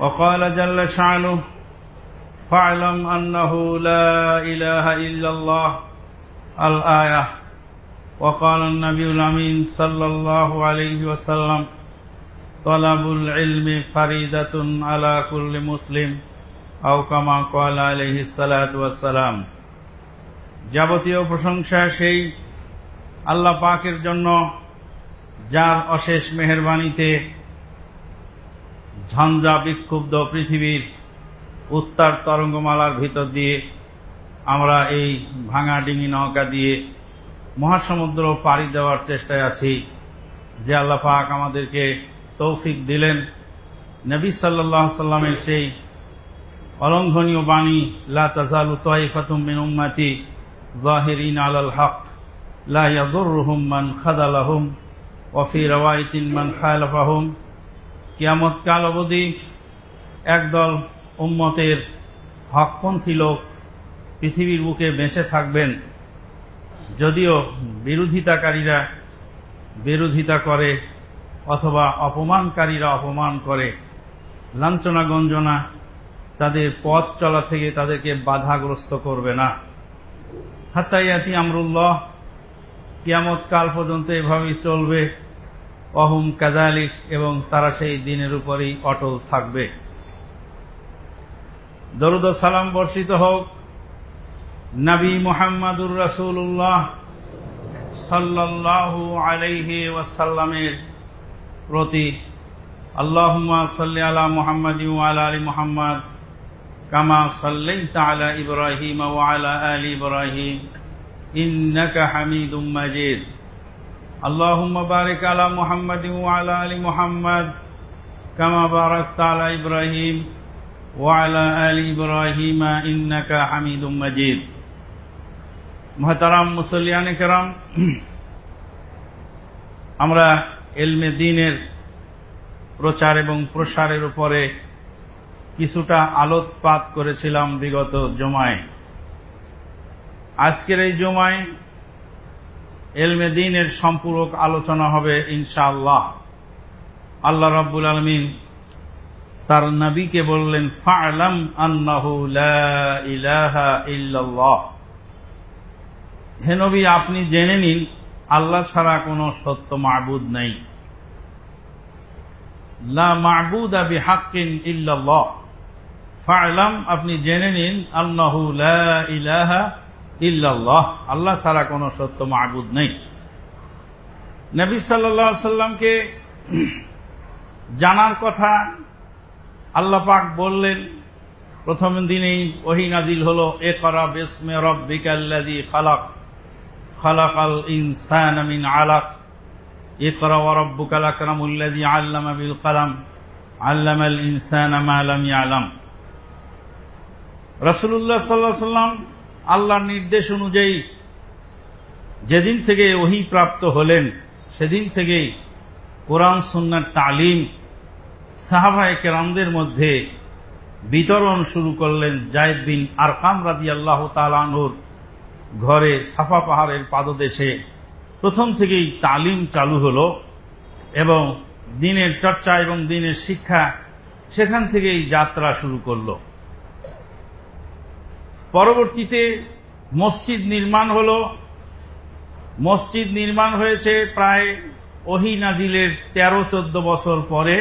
وقال جل شعنه فاعلم أنه لا إله إلا الله الآية وقال النبي الأمين صلى الله عليه وسلم طلب العلم فريدة على كل مسلم أو كما قال عليه الصلاة والسلام যাবতীয় প্রশংসা সেই আল্লাহ পাকের জন্য যার অশেষ মেহরবানিতে ঝঞ্ঝা বিক্ষুব্ধ পৃথিবীর উত্তার তরঙ্গমালার ভিতর দিয়ে আমরা এই ভাঙা ডিঙি নৌকা দিয়ে মহাসমুদ্র পাড়ি দেওয়ার চেষ্টায় আছি। যে আল্লাহ পাক আমাদেরকে তৌফিক দিলেন। নবী সাল্লাহ সাল্লামের সেই অলঙ্ঘনীয় বাণী, লা তাজালু তাইফাতুম মিন উম্মতি জাহিরিন আলাল হক, লা ইয়াদুররুহুম মান খাদালাহুম, ওয়া ফি রাওয়ায়াতিন মান খালাফাহুম। কিয়ামত কাল অবধি একদল উম্মতের হকপন্থী লোক পৃথিবীর বুকে বেঁচে থাকবেন। যদিও বিরোধিতাকারীরা বিরোধিতা করে অথবা অপমানকারীরা অপমান করে। লাঞ্ছনা গঞ্জনা তাদের পথ চলা থেকে তাদেরকে বাধাগ্রস্ত করবে না। হাত্তাইয়াতি আমরুল্লাহ, কিয়ামত কাল পর্যন্ত এভাবেই চলবে। অহুম কাদালিক এবং তারা সেই দিনের উপরেই অটল থাকবে। দরুদ সালাম বর্ষিত হোক। নবী মোহাম্মদুর রসুল্লাহ সাল্লাল্লাহু আলাইহি ওয়াসাল্লামের প্রতি আল্লাহুম্মা সাল্লি আলা মুহাম্মাদি আলা আলি মুহাম্মাদ কামা সাল্লাইতা আলা ইব্রাহিম আলা আলি ইব্রাহিম ইন্নাকা হামিদুম মাজিদ। আল্লাহুম্মা আলা মুহাম্মাদি ওয়া আলা আলি মুহাম্মাদ কামা বারাকতা আলা ইব্রাহিম ওয়া আলা আলি ইব্রাহিম ইন্নাকা হামিদুম মাজিদ আমরা এলমে দিনের প্রচার এবং প্রসারের উপরে কিছুটা আলোকপাত করেছিলাম বিগত জমায়। আজকের এই জমায় এলমে দিনের সম্পূরক আলোচনা হবে ইনশাআল্লাহ। আল্লাহ রাব্বুল আলমিন তার নবীকে বললেন, ফা'লাম ইল্লাল্লাহ। হে নবী, আপনি জেনে নিন, আল্লাহ ছাড়া কোনো সত্য মাহবুদ নেই। লা আবি হাক্কিন ইল্লাল্লাহ। ফা'লাম, আপনি জেনে নিন আল্লাহু ইলাহা ইল্লাল্লাহ, আল্লাহ ছাড়া কোনো সত্য মাহবুদ নেই। নবী সাল্লাল্লাহু সাল্লামকে জানার কথা আল্লাহ পাক বললেন, প্রথম দিনেই ওহি নাজিল হলো এ করা বেসমে রব্বিকাল্লাযী খালাক খালাক আল ইনসান মিন আলাক, ইকরা ওয়া রাব্বুকাল আকরামুল্লাযী আল্লামা বিল কলম, আল্লামাল ইনসানা মা লাম ইয়ালাম। রাসূলুল্লাহ সাল্লাল্লাহু আলাইহি সাল্লাম আল্লাহর নির্দেশ অনুযায়ী যেদিন থেকে ওহি প্রাপ্ত হলেন, সেদিন থেকেই কোরআন, সুন্নার তালিম সাহাবায়ে কেরামদের মধ্যে বিতরণ শুরু করলেন জায়দ বিন আরকাম রাদি আল্লাহ তালানুর ঘরে সাফা পাহাড়ের পাদদেশে। প্রথম থেকেই তালিম চালু হলো এবং দিনের চর্চা এবং দিনের শিক্ষা সেখান থেকেই যাত্রা শুরু করল। পরবর্তীতে মসজিদ নির্মাণ হল। মসজিদ নির্মাণ হয়েছে প্রায় ওহি নাজিলের তেরো চোদ্দ বছর পরে।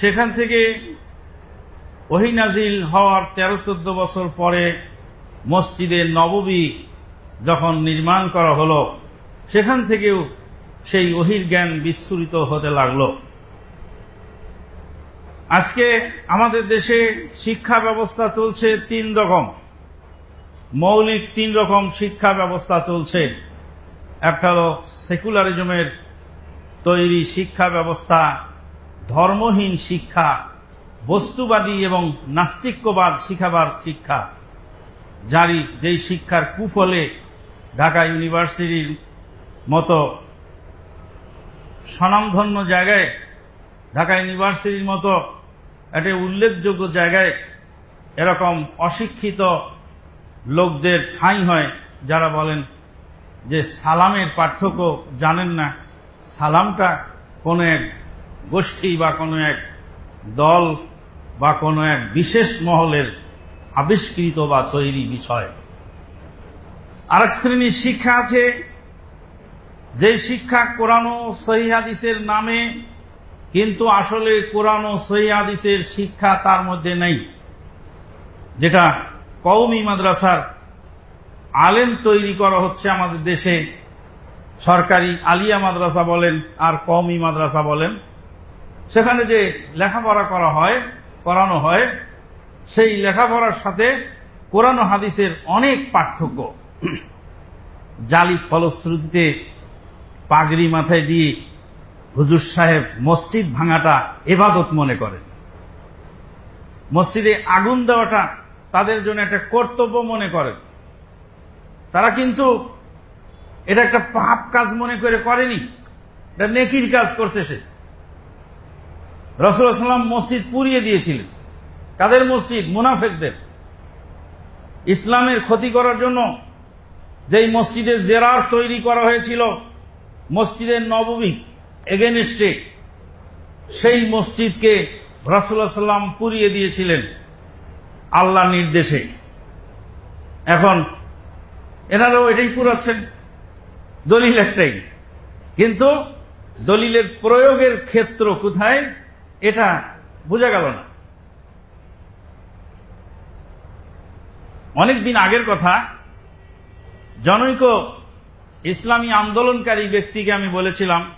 সেখান থেকে ওহি নাজিল হওয়ার তেরো চোদ্দ বছর পরে মসজিদের নববী যখন নির্মাণ করা হলো, সেখান থেকেও সেই ওহির জ্ঞান বিস্তৃত হতে লাগল। আজকে আমাদের দেশে শিক্ষা ব্যবস্থা চলছে তিন রকম। মৌলিক তিন রকম শিক্ষা ব্যবস্থা চলছে। একটা হল সেকুলারিজমের তৈরি শিক্ষা ব্যবস্থা, ধর্মহীন শিক্ষা, বস্তুবাদী এবং নাস্তিক্যবাদ শিখাবার শিক্ষা জারি যেই শিক্ষার কুফলে ঢাকা ইউনিভার্সিটির মতো স্বনামধন্য জায়গায় ঢাকা ইউনিভার্সিটির মতো একটা উল্লেখযোগ্য জায়গায় এরকম অশিক্ষিত লোকদের ঠাঁই হয়, যারা বলেন যে সালামের পার্থক্য জানেন না। সালামটা কোনো এক গোষ্ঠী বা কোনো এক দল বা কোনো এক বিশেষ মহলের আবিষ্কৃত বা তৈরি বিষয়। আরেক শ্রেণির শিক্ষা আছে যে শিক্ষা কোরআন সহিহাদিসের নামে কিন্তু আসলে কোরআন ও সহিহাদিসের শিক্ষা তার মধ্যে নেই। যেটা কৌমি মাদ্রাসার আলেম তৈরি করা হচ্ছে আমাদের দেশে। সরকারি আলিয়া মাদ্রাসা বলেন আর কওমি মাদ্রাসা বলেন। সেখানে যে লেখাপড়া করা হয় করানো হয়, সেই লেখাপড়ার সাথে কোরআন হাদিসের অনেক পার্থক্য। জালি ফলশ্রুতিতে পাগড়ি মাথায় দিয়ে হুজুর সাহেব মসজিদ ভাঙাটা এবাদত মনে করেন। মসজিদে আগুন দেওয়াটা তাদের জন্য একটা কর্তব্য মনে করেন। তারা কিন্তু এটা একটা পাপ কাজ মনে করে করেনি। এটা নেকির কাজ করছে সে। রসুলাম মসজিদ পুড়িয়ে দিয়েছিলেন। কাদের মসজিদ? মুনাফেকদের। ইসলামের ক্ষতি করার জন্য যেই মসজিদের জেরার তৈরি করা হয়েছিল, মসজিদের নবমী এগেনস্টে সেই মসজিদকে রসুল্লাহ সাল্লাম পুড়িয়ে দিয়েছিলেন আল্লাহ নির্দেশে। এখন এনারাও এটাই পুরাচ্ছেন দলিল একটাই। কিন্তু দলিলের প্রয়োগের ক্ষেত্র কোথায়, এটা বোঝা গেল না। অনেকদিন আগের কথা, জনৈক ইসলামী আন্দোলনকারী ব্যক্তিকে আমি বলেছিলাম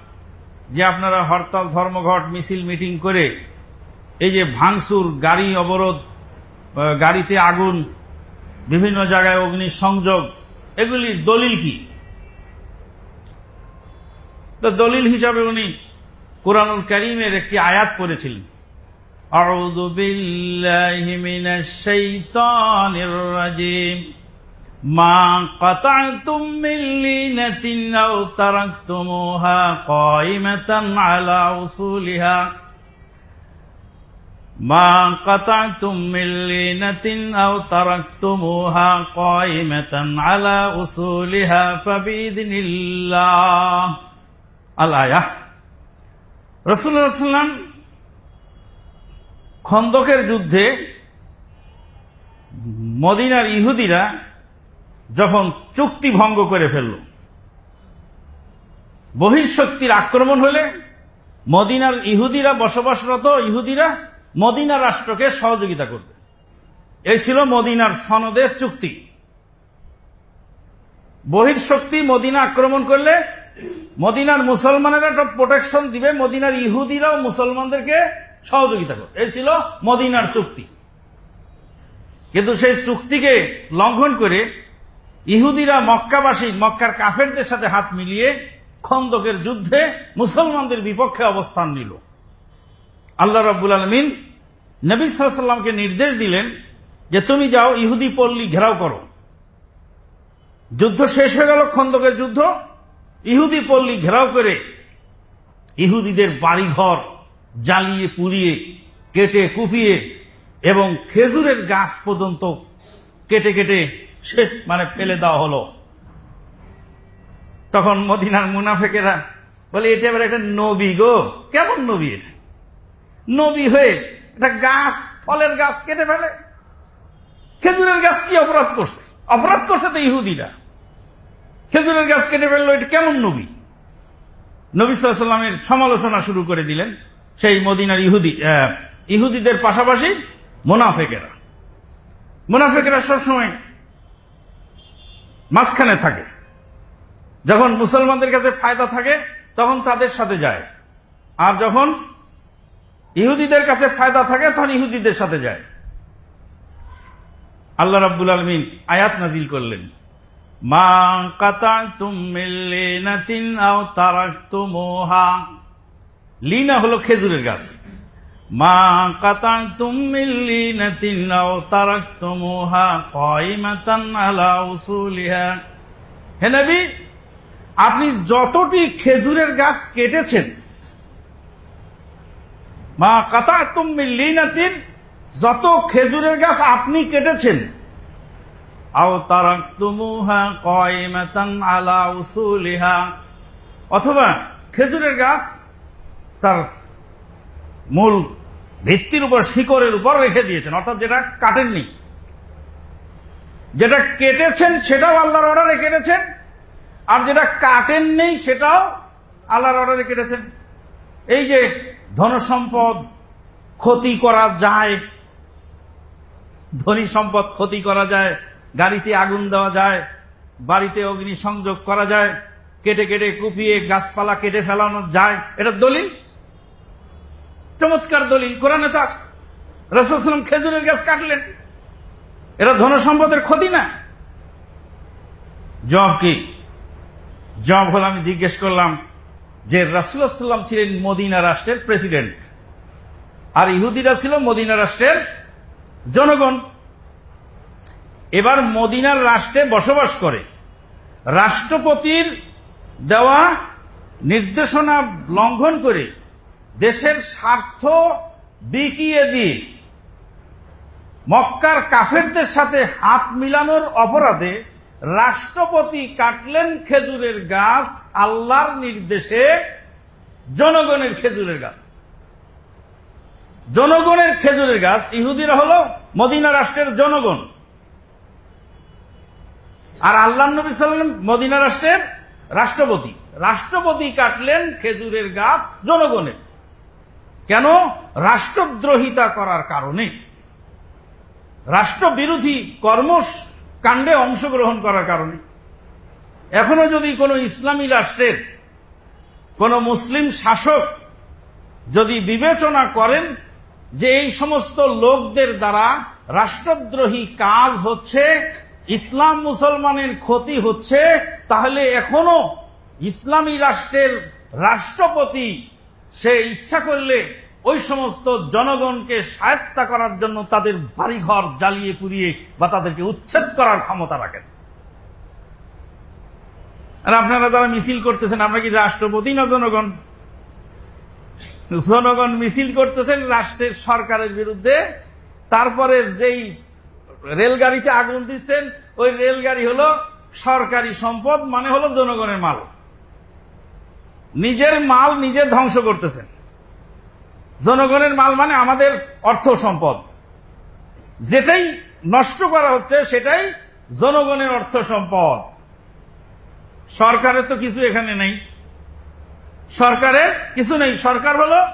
যে আপনারা হরতাল ধর্মঘট মিছিল মিটিং করে এই যে ভাঙসুর গাড়ি অবরোধ গাড়িতে আগুন বিভিন্ন জায়গায় অগ্নি সংযোগ এগুলির দলিল কি তো দলিল হিসাবে উনি কোরআনুল করিমের একটি আয়াত পড়েছিলেন أعوذ بالله من الشيطان الرجيم ما قطعتم من لينة أو تركتموها قائمة على أصولها ما قطعتم من لينة أو تركتموها قائمة على أصولها فبإذن الله الآية رسول الله صلى الله عليه وسلم খন্দকের যুদ্ধে মদিনার ইহুদিরা যখন চুক্তি ভঙ্গ করে ফেলল, বহিঃশক্তির আক্রমণ হলে মদিনার ইহুদিরা, বসবাসরত ইহুদিরা মদিনা রাষ্ট্রকে সহযোগিতা করবে। এই ছিল মদিনার সনদের চুক্তি। বহির্শক্তি মদিনা আক্রমণ করলে মদিনার মুসলমানেরা একটা প্রোটেকশন দিবে, মদিনার ইহুদিরাও মুসলমানদেরকে সহযোগিতা করবে। এই ছিল মদিনার চুক্তি। কিন্তু সেই চুক্তিকে লঙ্ঘন করে ইহুদিরা মক্কাবাসী, মক্কার কাফেরদের সাথে হাত মিলিয়ে খন্দকের যুদ্ধে মুসলমানদের বিপক্ষে অবস্থান নিল। আল্লাহ রব্বুল আলমিন নবী সাল্লামকে নির্দেশ দিলেন যে তুমি যাও ইহুদি পল্লী ঘেরাও করো। যুদ্ধ শেষ হয়ে গেল, খন্দকের যুদ্ধ। ইহুদি পল্লী ঘেরাও করে ইহুদিদের বাড়িঘর জ্বালিয়ে, পুড়িয়ে, কেটে, কুপিয়ে এবং খেজুরের গাছ পর্যন্ত কেটে কেটে সে মানে ফেলে দেওয়া হলো। তখন মদিনার মুনাফেকেরা বলে, এটা এবার একটা নবী গো। কেমন নবী এটা? নবী হয়ে একটা গাছ, ফলের গাছ কেটে ফেলে। খেজুরের গাছ কি অপরাধ করছে? অপরাধ করছে তো ইহুদিরা। খেজুরের গাছ কেটে ফেলল, এটা কেমন নবী? নবী সাল্লামের সমালোচনা শুরু করে দিলেন সেই মদিনার ইহুদি ইহুদিদের পাশাপাশি মোনাফেকেরা। মোনাফেকেরা সবসময় মাঝখানে থাকে। যখন মুসলমানদের কাছে ফায়দা থাকে, তখন তাদের সাথে যায়। আর যখন ইহুদিদের কাছে ফায়দা থাকে, তখন ইহুদিদের সাথে যায়। আল্লাহ রাব্বুল আলমিন আয়াত নাজিল করলেন। মা কাতা তুমিন তারাক্তুমুহা। লিনা হলো খেজুরের গাছ। মা কাতা তুমিন তারাক্তুমুহা কাইমাতান আলা উসুলিহা। হে নবী, আপনি যতটি খেজুরের গাছ কেটেছেন, মা কাতা তুমি লিনাতিন, যত খেজুরের গাছ আপনি কেটেছেন, আও তারাক্তুমুহা কাইমাতান আলা উসুলিহা। অথবা খেজুরের গাছ তার মূল ভিত্তির উপর, শিকড়ের উপর রেখে দিয়েছেন, অর্থাৎ যেটা কাটেননি। যেটা কেটেছেন, সেটাও আল্লাহর অর্ডারে কেটেছেন, আর যেটা কাটেননি, সেটাও আল্লাহর অর্ডারে কেটেছেন। এই যে ধনসম্পদ ক্ষতি করা যায় ধনী সম্পদ ক্ষতি করা যায়, গাড়িতে আগুন দেওয়া যায়, বাড়িতে অগ্নি সংযোগ করা যায়, কেটে কেটে কুপিয়ে গাছপালা কেটে ফেলানো যায়, এটা দলিল? চমৎকার দলিল, কোরআনে তো আছে। রসুলাম খেজুরের গাছ কাটলেন। এটা ধন সম্পদের ক্ষতি না। জব কি? জব হল আমি জিজ্ঞেস করলাম যে রাসুলাম ছিলেন মদিনা রাষ্ট্রের প্রেসিডেন্ট। আর ইহুদিরা ছিল মদিনা রাষ্ট্রের জনগণ। এবার মদিনার রাষ্ট্রে বসবাস করে। রাষ্ট্রপতির দেওয়া নির্দেশনা লঙ্ঘন করে দেশের স্বার্থ বিকিয়ে দিয়ে মক্কার কাফেরদের সাথে হাত মিলানোর অপরাধে রাষ্ট্রপতি কাটলেন খেজুরের গাছ, আল্লাহর নির্দেশে জনগণের খেজুরের গাছ। জনগণের খেজুরের গাছ, ইহুদিরা হল মদিনা রাষ্ট্রের জনগণ। আর আল্লাহ নবী সাল্লাম মদিনা রাষ্ট্রের রাষ্ট্রপতি। রাষ্ট্রপতি কাটলেন খেজুরের গাছ জনগণের। কেন? রাষ্ট্রদ্রোহিতা করার কারণে। রাষ্ট্রবিরোধী কর্মকাণ্ডে অংশগ্রহণ করার কারণে। এখনও যদি কোনো ইসলামী রাষ্ট্রের কোন মুসলিম শাসক যদি বিবেচনা করেন যে এই সমস্ত লোকদের দ্বারা রাষ্ট্রদ্রোহী কাজ হচ্ছে, ইসলাম মুসলমানের ক্ষতি হচ্ছে, তাহলে এখনও ইসলামী রাষ্ট্রের রাষ্ট্রপতি সে ইচ্ছা করলে ওই সমস্ত জনগণকে সায়স্তা করার জন্য তাদের বাড়িঘর জ্বালিয়ে পুড়িয়ে বা তাদেরকে উচ্ছেদ করার ক্ষমতা রাখেন। আর আপনারা যারা মিছিল করতেছেন, আমরা কি রাষ্ট্রপতি না জনগণ? জনগণ মিছিল করতেছেন রাষ্ট্রের সরকারের বিরুদ্ধে, তারপরে যেই রেলগাড়িতে আগুন দিচ্ছেন, ওই রেলগাড়ি হলো সরকারি সম্পদ মানে হলো জনগণের মাল। নিজের মাল নিজে ধ্বংস করতেছেন জনগণের মাল মানে আমাদের অর্থ সম্পদ। যেটাই নষ্ট করা হচ্ছে, সেটাই জনগণের অর্থ সম্পদ। সরকারের তো কিছু এখানে নেই। সরকারের কিছু নেই। সরকার হলো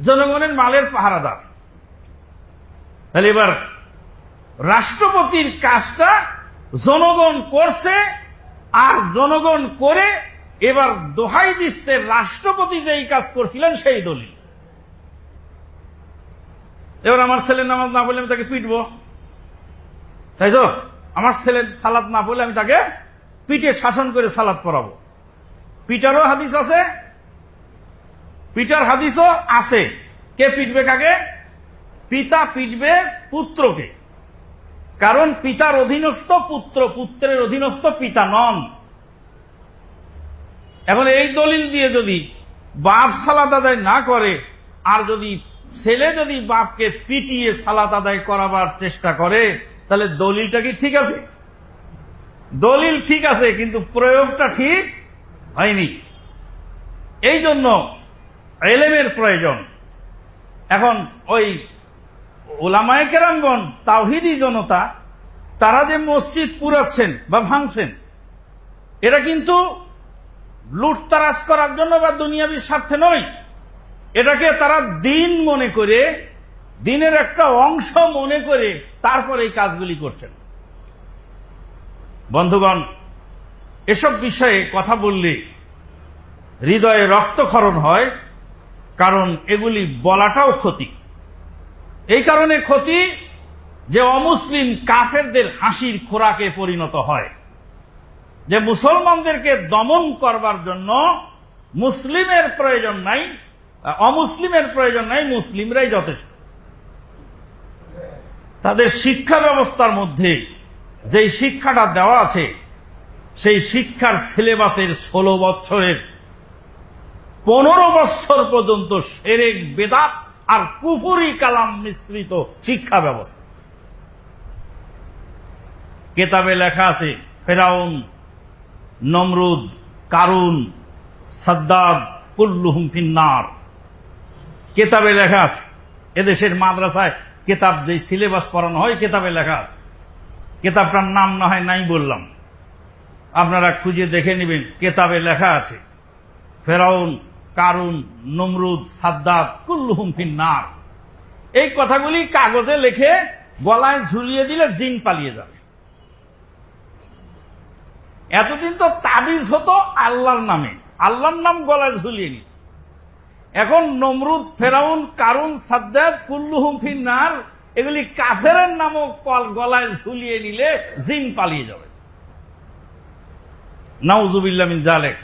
জনগণের মালের পাহারাদার। তাহলে এবার রাষ্ট্রপতির কাজটা জনগণ করছে আর জনগণ করে এবার দোহাই দিচ্ছে রাষ্ট্রপতি যেই কাজ করছিলেন সেই দলিল। এবার আমার ছেলে নামাজ না বলে আমি তাকে পিটব। তাই তো? আমার ছেলে সালাদ না পড়লে আমি তাকে পিঠে শাসন করে সালাদ পড়াবো। পিটারও হাদিস আছে, পিটার হাদিসও আছে। কে পিটবে কাকে? পিতা পিটবে পুত্রকে। কারণ পিতার অধীনস্থ পুত্র, পুত্রের অধীনস্থ পিতা নন। এখন এই দলিল দিয়ে যদি বাপ সালাদ আদায় না করে, আর যদি ছেলে যদি বাপকে পিটিয়ে সালাদ আদায় করাবার চেষ্টা করে, তাহলে দলিলটা কি ঠিক আছে? দলিল ঠিক আছে, কিন্তু প্রয়োগটা ঠিক হয়নি। এই জন্য এলেমের প্রয়োজন। এখন ওই ওলামায় কেরামগণ, তাওহিদি জনতা, তারা যে মসজিদ পুরাচ্ছেন বা ভাঙছেন এটা কিন্তু লুটতারাজ করার জন্য বা দুনিয়াবীর স্বার্থে নয়। এটাকে তারা দিন মনে করে, দিনের একটা অংশ মনে করে তারপর এই কাজগুলি করছেন। বন্ধুগণ, এসব বিষয়ে কথা বললে হৃদয়ে রক্তক্ষরণ হয়, কারণ এগুলি বলাটাও ক্ষতি। এই কারণে ক্ষতি যে অমুসলিম কাফেরদের হাসির খোরাকে পরিণত হয়। যে মুসলমানদেরকে দমন করবার জন্য মুসলিমের প্রয়োজন নাই, অমুসলিমের প্রয়োজন নাই, মুসলিমরাই যথেষ্ট। তাদের শিক্ষা ব্যবস্থার মধ্যে যেই শিক্ষাটা দেওয়া আছে, সেই শিক্ষার সিলেবাসের ষোলো বছরের, পনেরো বছর পর্যন্ত সেরেক বেদাত আর কুফুরি কালাম মিশ্রিত শিক্ষা ব্যবস্থা। কেতাবে লেখা আছে, ফেরাউন নমরুদ, কারুন, সাদ্দাদ, কুল্লুহুম ফিন্নার। কেতাবে লেখা আছে। এদেশের মাদ্রাসায় কেতাব যে সিলেবাস পড়ানো হয়, কেতাবে লেখা আছে। কেতাবটার নাম না হয় নাই বললাম। আপনারা খুঁজে দেখে নেবেন, কেতাবে লেখা আছে। ফেরাউন, কারুন, নমরুদ সাদ্দাত কুল্লুহুম ফিন্নার। এই কথাগুলি কাগজে লিখে গলায় ঝুলিয়ে দিলে জিন পালিয়ে যাবে। এতদিন তো তাবিজ হতো আল্লাহর নামে। আল্লাহর নাম গলায় ঝুলিয়ে নি এখন নমরুদ, ফেরাউন, কারুন সাদ্দাত কুল্লুহুম ফিন্নার, এগুলি কাফের নামক গলায় ঝুলিয়ে নিলে জিন পালিয়ে যাবে। নাউজুবিল্লা মিন জালেক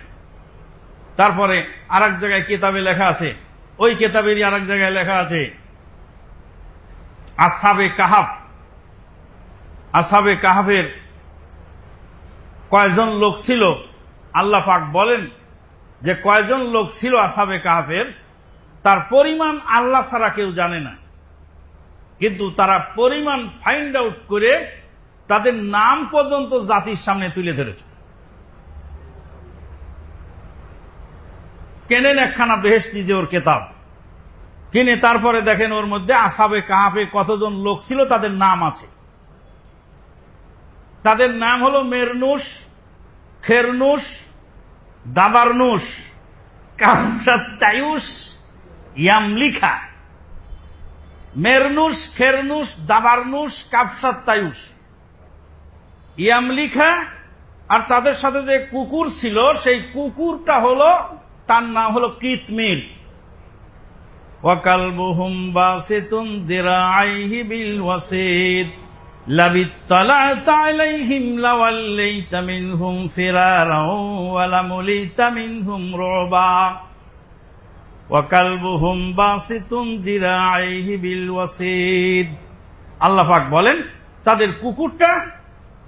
তারপরে আর জায়গায় কেতাবে লেখা আছে। ওই কেতাবেরই আর জায়গায় লেখা আছে। আসাবে কাহাফ। আসাবে কাহাফের কয়জন লোক ছিল? আল্লাহ পাক বলেন যে কয়জন লোক ছিল আসাবে কাহাফের? তার পরিমাণ আল্লাহ ছাড়া কেউ জানে না। কিন্তু তারা পরিমাণ ফাইন্ড আউট করে তাদের নাম পর্যন্ত জাতির সামনে তুলে ধরেছে। কেনেন একখানা বেহেস্তি যে ওর কেতাব। কিনে তারপরে দেখেন ওর মধ্যে আসাবে কাহাফে কতজন লোক ছিল, তাদের নাম আছে। তাদের নাম হলো মেরনুস খেরনুস দাবারনুস কাফসাত্তায়ুস ইয়ামলিখা। মেরনুস খেরনুস দাবারনুস কাপসাত্তায়ুস ইয়ামলিখা আর তাদের সাথে যে কুকুর ছিল, সেই কুকুরটা হলো, তার নাম হলো কিতমির। ওয়াকালবুহুম বাসিতুন দিরাইহি বিল ওয়াসিদ لبطلعت عليهم لوليت منهم فرارا ولمليت منهم رعبا وكلبهم باسط ذراعيه بالوسيد আল্লাহ পাক বলেন তাদের কুকুরটা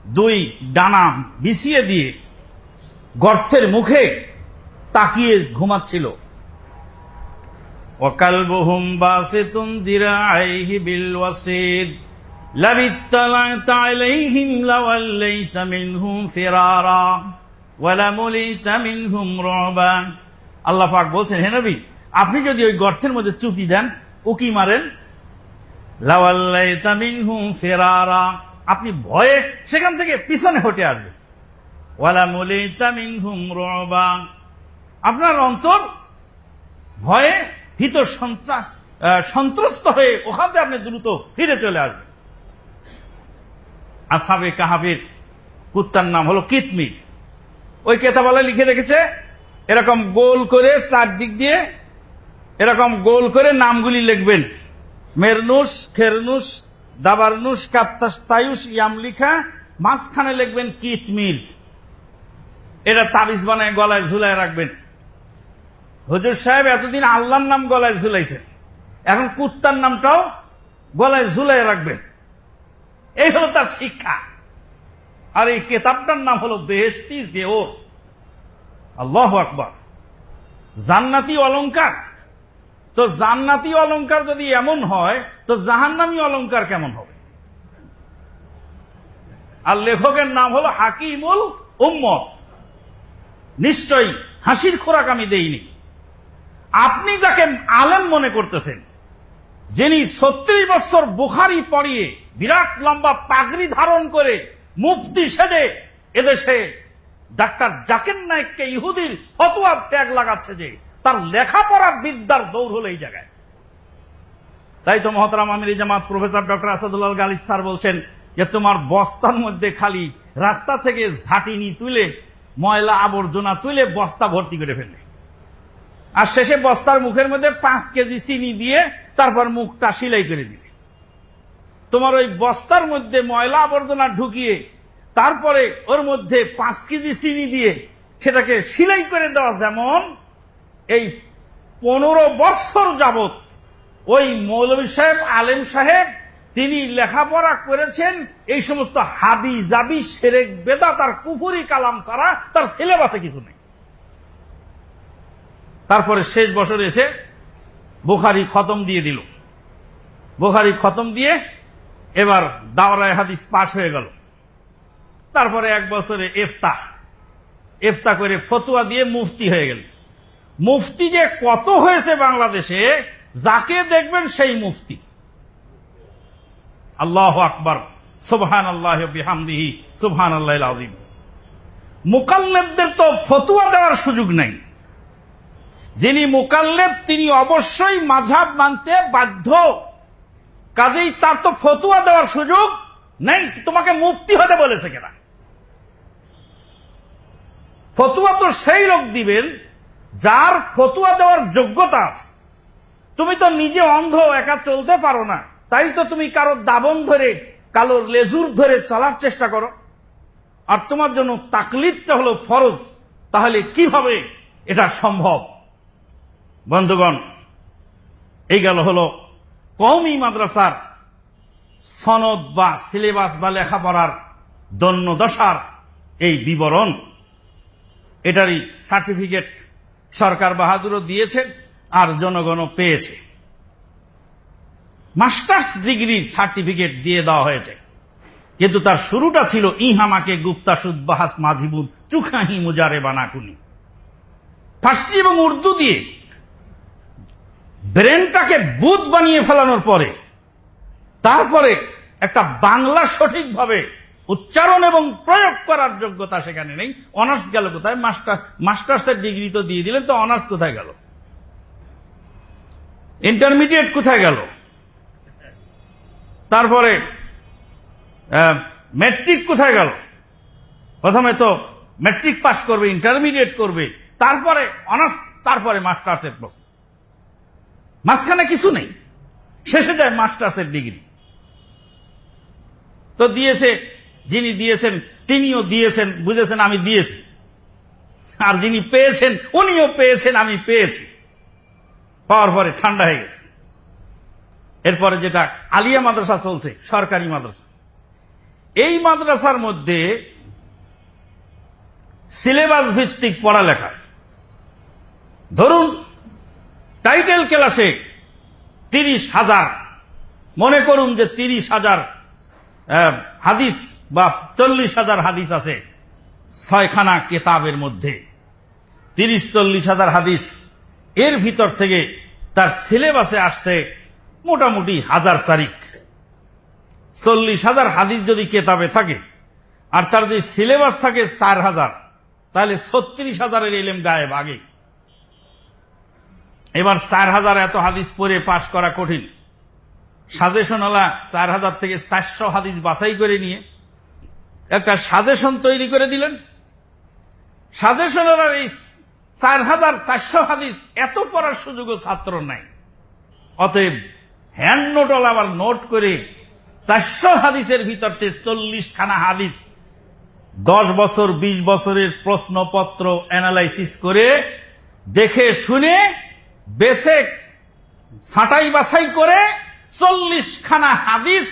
দুই ডানা বিছিয়ে দিয়ে গর্তের মুখে তাকিয়ে ঘুমাচ্ছিল وكلبهم باسط ذراعيه بالوسيد لو اطلعت عليهم لوليت منهم فرارا ولمليت منهم رعبا আল্লাহ পাক বলছেন হে নবী আপনি যদি ওই গর্তের মধ্যে চুপি দেন উকি মারেন লাওয়াল্লাইতা মিনহুম ফিরারা আপনি ভয়ে সেখান থেকে পিছনে হটে আসবে ওয়ালা মুলিতা মিনহুম রুবা আপনার অন্তর ভয়ে ভীত সন্ত্রস্ত হয়ে ওখান থেকে আপনি দ্রুত ফিরে চলে আসবেন আসাবে কাহাবির কুত্তার নাম হলো কিতমির ওই কেতাবালা লিখে রেখেছে, এরকম গোল করে চারদিক দিয়ে, এরকম গোল করে নামগুলি লিখবেন। মেরনুস, খেরনুস, দাবারনুস কাপ্তাস্তায়ুস ইয়ামলিখা, মাঝখানে লিখবেন কিতমির এটা তাবিজ বানায় গলায় ঝুলায় রাখবেন। হুজুর সাহেব এতদিন আল্লাহর নাম গলায় ঝুলাইছেন এখন কুত্তার নামটাও গলায় ঝুলাই রাখবেন। এই হলো তার শিক্ষা। আর এই কেতাবটার নাম হলো বেহেস্তি জেওর। আল্লাহ আকবর। জান্নাতি অলঙ্কার তো জান্নাতি অলঙ্কার যদি এমন হয়, তো জাহান্নামি অলঙ্কার কেমন হবে? আর লেখকের নাম হলো হাকিমুল উম্মত। নিশ্চয়ই হাসির খোরাক আমি দেইনি। আপনি যাকে আলেম মনে করতেছেন যিনি ছত্রিশ বছর বুখারি পড়িয়ে বিরাট লম্বা পাগড়ি ধারণ করে মুফতি সেজে এদেশে ডাক্তার জাকির নায়ককে ইহুদির ফতুয়ার ত্যাগ লাগাচ্ছে যে তার লেখাপড়ার বিদ্যার দৌড় হলো এই জায়গায়। তাই তো মহতরাম আমির জামাত professor doctor Asadullah Ghalib sir বলছেন যে তোমার বস্তার মধ্যে খালি রাস্তা থেকে ঝাঁটিনি তুলে ময়লা আবর্জনা তুলে বস্তা ভর্তি করে ফেললে। আর শেষে বস্তার মুখের মধ্যে পাঁচ কেজি চিনি দিয়ে তারপর মুখটা সিলাই করে দিবে। তোমার ওই বস্তার মধ্যে ময়লা আবর্জনা ঢুকিয়ে তারপরে ওর মধ্যে পাঁচ কেজি চিনি দিয়ে সেটাকে সিলাই করে দেওয়া যেমন, এই পনেরো বৎসর যাবত ওই মৌলভী সাহেব, আলেম সাহেব, তিনি লেখাপড়া করেছেন, এই সমস্ত হাবি জাবি সেরেক বেদা তার কুফুরি কালাম ছাড়া তার সিলেবাসে কিছু নেই। তারপরে শেষ বছর এসে বোখারি খতম দিয়ে দিল। বোখারি খতম দিয়ে এবার দাওরায় হাদিস পাশ হয়ে গেল। তারপরে এক বছরে এফতা এফতা করে ফতুয়া দিয়ে মুফতি হয়ে গেল। মুফতি যে কত হয়েছে বাংলাদেশে, যাকে দেখবেন সেই মুফতি। আল্লাহ আকবর সুবহান আল্লাহ বিহামদিহি সুবহান আল্লাহ আজিম মুকাল্লেবদের তো ফতুয়া দেওয়ার সুযোগ নেই। যিনি মুকাল্লেব, তিনি অবশ্যই মাঝাব মানতে বাধ্য। কাজেই তার তো ফতুয়া দেওয়ার সুযোগ নেই, তোমাকে মুক্তি হতে বলেছে কেনা। ফতুয়া তো সেই লোক দিবেন যার ফতুয়া দেওয়ার যোগ্যতা আছে। তুমি তো নিজে অন্ধ, একা চলতে পারো না। তাই তো তুমি কারও দাবন ধরে, কালো লেজুর ধরে চলার চেষ্টা করো। আর তোমার জন্য তাকলিদটা হলো ফরজ। তাহলে কীভাবে এটা সম্ভব? বন্ধুগণ, এই গেল হলো কৌমি মাদ্রাসার সনদ বা সিলেবাস বা লেখাপড়ার দশার এই বিবরণ। এটারই সার্টিফিকেট সরকার বাহাদুরও দিয়েছে আর জনগণও পেয়েছে। মাস্টার্স ডিগ্রির সার্টিফিকেট দিয়ে দেওয়া হয়েছে। কিন্তু তার শুরুটা ছিল ইহামাকে গুপ্তাসুদ বাহাস মাঝিবুদ চুখাহি মুজারে বানাকুনি ফার্সি এবং উর্দু দিয়ে ব্রেনটাকে বুধ বানিয়ে ফেলানোর পরে, তারপরে একটা বাংলা সঠিকভাবে উচ্চারণ এবং প্রয়োগ করার যোগ্যতা সেখানে নেই। অনার্স গেল কোথায়? মাস্টার মাস্টার্সের ডিগ্রি তো দিয়ে দিলেন, তো অনার্স কোথায় গেল? ইন্টারমিডিয়েট কোথায় গেল? তারপরে মেট্রিক কোথায় গেল? প্রথমে তো মেট্রিক পাস করবে, ইন্টারমিডিয়েট করবে, তারপরে অনার্স, তারপরে মাস্টার্সের প্রশ্ন। মাঝখানে কিছু নেই। শেষে যায় মাস্টার্সের ডিগ্রি। তো দিয়েছে, যিনি দিয়েছেন, তিনিও দিয়েছেন, বুঝেছেন আমি দিয়েছি। আর যিনি পেয়েছেন, উনিও পেয়েছেন, আমি পেয়েছি। পাওয়ার পরে ঠান্ডা হয়ে গেছে। এরপরে যেটা আলিয়া মাদ্রাসা চলছে, সরকারি মাদ্রাসা। এই মাদ্রাসার মধ্যে সিলেবাস ভিত্তিক পড়ালেখা। ধরুন টাইটেল ক্লাসে তিরিশ হাজার। মনে করুন যে তিরিশ হাজার হাদিস বা চল্লিশ হাজার হাদিস আছে ছয়খানা কেতাবের মধ্যে। তিরিশ, চল্লিশ হাজার হাদিস। এর ভিতর থেকে তার সিলেবাসে আসছে মোটামুটি হাজার তারিখ। চল্লিশ হাজার হাদিস যদি কেতাবে থাকে আর তার যদি সিলেবাস থাকে চার হাজার, তাহলে ছত্রিশ হাজারের এলেম গায়েব আগে। এবার চার হাজার এত হাদিস পড়ে পাশ করা কঠিন। সাজেশন হলা চার হাজার থেকে চারশো হাদিস বাছাই করে নিয়ে একটা সাজেশন তৈরি করে দিলেন। সাজেশন এই চার হাজার চারশো হাদিস এত পড়ার সুযোগও ছাত্র নাই। অতএব হ্যান্ড নোট আবার নোট করে চারশো হাদিসের ভিতর চল্লিশ খানা হাদিস দশ বছর ২০ বছরের প্রশ্নপত্র অ্যানালাইসিস করে দেখে শুনে বেসে ছাঁটাই বাছাই করে চল্লিশ খানা হাদিস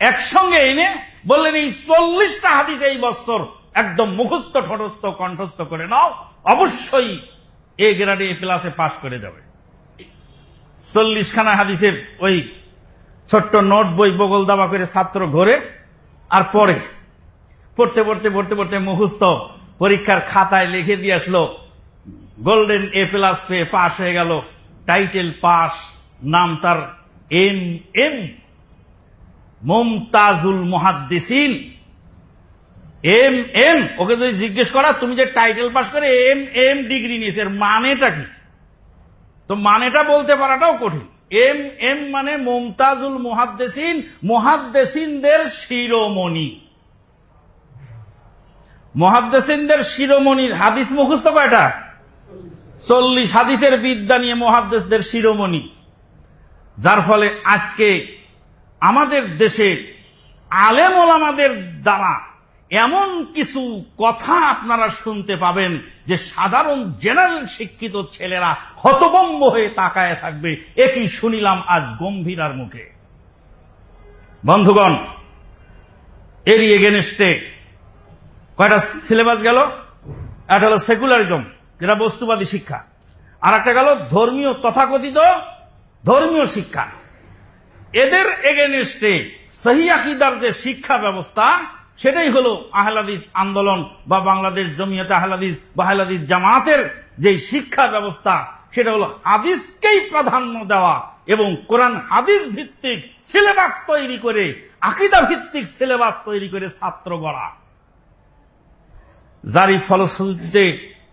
একসঙ্গে এনে বললেন, এই চল্লিশটা হাদিস এই বছর একদম মুখস্থ, ঠোঁটস্থ, কণ্ঠস্থ করে নাও, অবশ্যই এ গ্রেডে এ ক্লাসে পাশ করে যাবে। চল্লিশ খানা হাদিসের ওই ছোট্ট নোট, বই, বগল, দাবা করে ছাত্র ঘরে, আর পরে পড়তে পড়তে পড়তে পড়তে মুখস্থ পরীক্ষার খাতায় লিখে দিয়ে আসলো গোল্ডেন এ প্লাস পেয়ে পাশ হয়ে গেল। টাইটেল পাস, নাম তার এম এম মুমতাজুল মহাদ্দিসিন। এম এম ওকে যদি জিজ্ঞেস করা, তুমি যে টাইটেল পাস করে এম এম ডিগ্রি নিয়েছে মানেটা কি? তো মানেটা বলতে পারাটাও কঠিন। এম এম মানে মুমতাজুল মুহাদ্দেসিন, মুহাদ্দেসিনদের শিরোমণি। মহাদ্দেসিনদের শিরোমণির হাদিস মুখস্থ কয়টা? চল্লিশ হাদিসের বিদ্যা নিয়ে মহাদ্দেশদের শিরোমণি। যার ফলে আজকে আমাদের দেশে আলেম ওলামাদের দ্বারা এমন কিছু কথা আপনারা শুনতে পাবেন যে সাধারণ জেনারেল শিক্ষিত ছেলেরা হতবম্ব হয়ে তাকায় থাকবে। একই শুনিলাম আজ গম্ভীরার মুখে। বন্ধুগণ, এরই এগেনস্টে কয়টা সিলেবাস গেল? একটা হলো সেকুলারিজম যেটা বস্তুবাদী শিক্ষা। আর একটা গেল ধর্মীয় তথাকথিত ধর্মীয় শিক্ষা। এদের এগেনস্টে সহি আকিদার যে শিক্ষা ব্যবস্থা, সেটাই হলো আহলাদিস আন্দোলন বা বাংলাদেশ জমিয়তে আহলাদিস বা আহলাদিস জামাতের যে শিক্ষা ব্যবস্থা, সেটা হলো হাদিসকেই প্রাধান্য দেওয়া এবং কোরআন হাদিস ভিত্তিক সিলেবাস তৈরি করে, আকিদা ভিত্তিক সিলেবাস তৈরি করে ছাত্র গড়া। যারই ফলশ্রুতিতে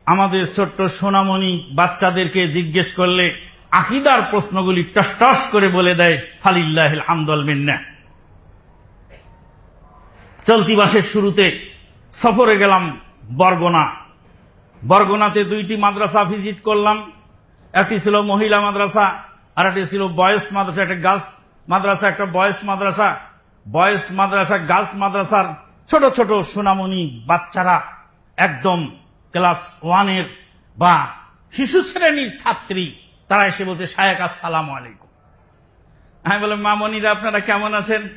আমাদের ছোট্ট সোনামণি বাচ্চাদেরকে জিজ্ঞেস করলে আকিদার প্রশ্নগুলি টস টস করে বলে দেয় ফালিল্লাহ হামদল মিন্না। চলতি মাসের শুরুতে সফরে গেলাম বরগোনা। বরগোনাতে দুইটি মাদ্রাসা ভিজিট করলাম। একটি ছিল মহিলা মাদ্রাসা, আর একটি ছিল বয়েস মাদ্রাসা, একটা গার্লস মাদ্রাসা, একটা বয়েস মাদ্রাসা। বয়েস মাদ্রাসা, গার্লস মাদ্রাসার ছোট ছোট সোনামণি বাচ্চারা একদম ক্লাস ওয়ানের বা শিশু শ্রেণির ছাত্রী, তারা এসে বলছে, শায়েক, আসসালাম আলাইকুম। আমি বললাম, মামনিরা, আপনারা কেমন আছেন?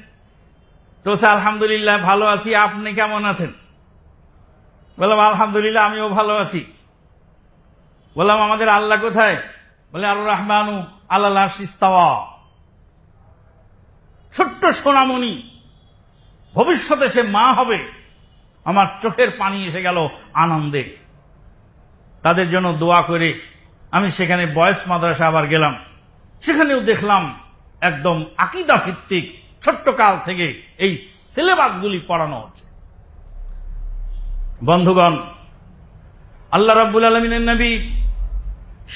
তো স্যার আলহামদুলিল্লাহ, ভালো আছি। আপনি কেমন আছেন? বললাম, আলহামদুলিল্লাহ, আমিও ভালো আছি। বললাম, আমাদের আল্লাহ কোথায়? বলে, আল রহমানু আল্লাহ সিস্তাওয়া ছোট্ট সোনামণি, ভবিষ্যতে সে মা হবে। আমার চোখের পানি এসে গেল আনন্দে। তাদের জন্য দোয়া করে। আমি সেখানে বয়স মাদ্রাসা আবার গেলাম। সেখানেও দেখলাম একদম আকিদা ভিত্তিক ছোট্ট কাল থেকে এই সিলেবাসগুলি পড়ানো হচ্ছে। বন্ধুগণ, আল্লাহ রাব্বুল আলমিনের নবী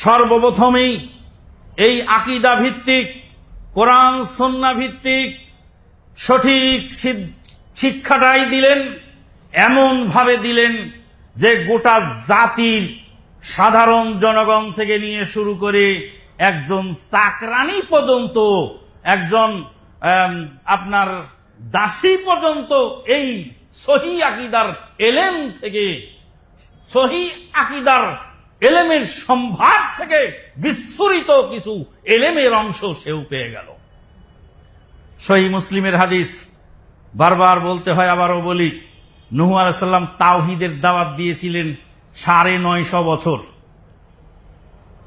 সর্বপ্রথমেই এই আকিদা ভিত্তিক, কোরআন, সন্না ভিত্তিক সঠিক শিক্ষাটাই দিলেন এমন ভাবে দিলেন যে গোটা জাতির সাধারণ জনগণ থেকে নিয়ে শুরু করে একজন চাকরানি পর্যন্ত, একজন আপনার দাসী পর্যন্ত এই সহি আকিদার এলেম থেকে, সহি আকিদার এলেমের সম্ভার থেকে বিস্ফোরিত কিছু এলেমের অংশ সেও পেয়ে গেল। সহি মুসলিমের হাদিস বারবার বলতে হয়, আবারও বলি, নুহু আলাইসাল্লাম তাওহিদের দাওয়াত দিয়েছিলেন সাড়ে নয়শ বছর।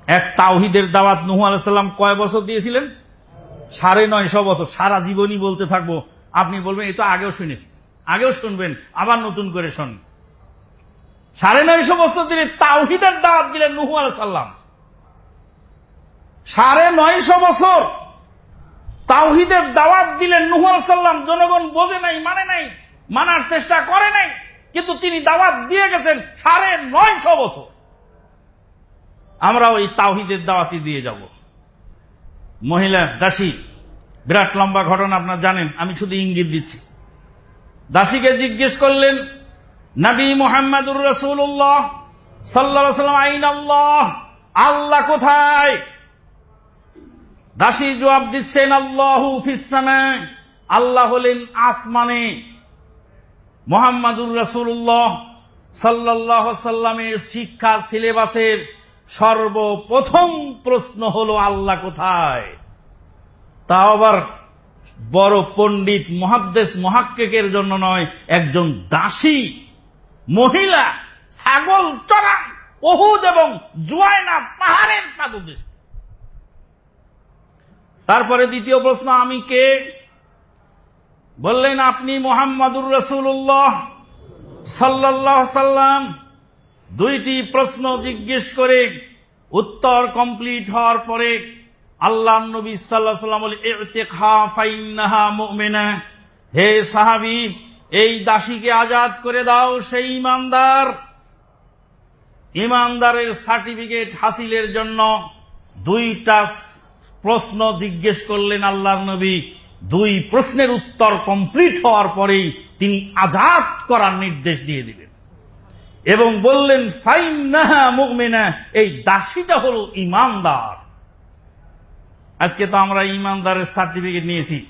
এক তাওহিদের দাওয়াত নুহু আলাইসাল্লাম কয় বছর দিয়েছিলেন? সাড়ে নয়শ বছর। সারা জীবনই বলতে থাকব, আপনি বলবেন, এ তো আগেও শুনেছি। আগেও শুনবেন, আবার নতুন করে শোন। সাড়ে নয়শ বছর তিনি তাওহিদের দাওয়াত দিলেন নুহু আলাইসাল্লাম সাড়ে নয়শ বছর তাওহিদের দাওয়াত দিলেন নুহু আলাইসাল্লাম জনগণ বোঝে নাই মানে নাই, মানার চেষ্টা করে নাই। কিন্তু তিনি দাওয়াত দিয়ে গেছেন সাড়ে নয়শ বছর। আমরা ওই তাওহিদের দাওয়াতি দিয়ে যাব। মহিলা দাসী, বিরাট লম্বা ঘটনা আপনার জানেন, আমি শুধু ইঙ্গিত দিচ্ছি। দাসীকে জিজ্ঞেস করলেন, নবী মোহাম্মদুর রসুল্লাহ সাল্লাম আইন আল্লাহ? আল্লাহ কোথায়? দাসী জবাব দিচ্ছেন, আল্লাহ আল্লাহ হলেন আসমানে। মোহাম্মদুর রসুল্লাহ সাল্লাহ সাল্লামের শিক্ষা সিলেবাসের সর্বপ্রথম প্রশ্ন হলো, আল্লাহ কোথায়? তা আবার বড় পণ্ডিত মহাদ্দেশ মহাক্কেকের জন্য নয়, একজন দাসী, মহিলা, ছাগল চড়ান অহুদ এবং জুয়ায়না পাহাড়ের পাদদেশ। তারপরে দ্বিতীয় প্রশ্ন, আমি কে? বললেন, আপনি মোহাম্মদুর রসুল্লাহ সাল্লাহ সাল্লাম? দুইটি প্রশ্ন জিজ্ঞেস করে উত্তর কমপ্লিট হওয়ার পরে আল্লাহ নবী সাল্লাহ সাল্লাম হে সাহাবি, এই দাসীকে আজাদ করে দাও সেই ইমানদার। ইমানদারের সার্টিফিকেট হাসিলের জন্য দুইটা প্রশ্ন জিজ্ঞেস করলেন আল্লাহ নবী। দুই প্রশ্নের উত্তর কমপ্লিট হওয়ার পরেই তিনি আজাদ করার নির্দেশ দিয়ে দিলেন। এবং বললেন ফাইন নাহা মুকমেনা এই দাসীটা হল ইমানদার। আজকে তো আমরা ইমানদারের সার্টিফিকেট নিয়েছি।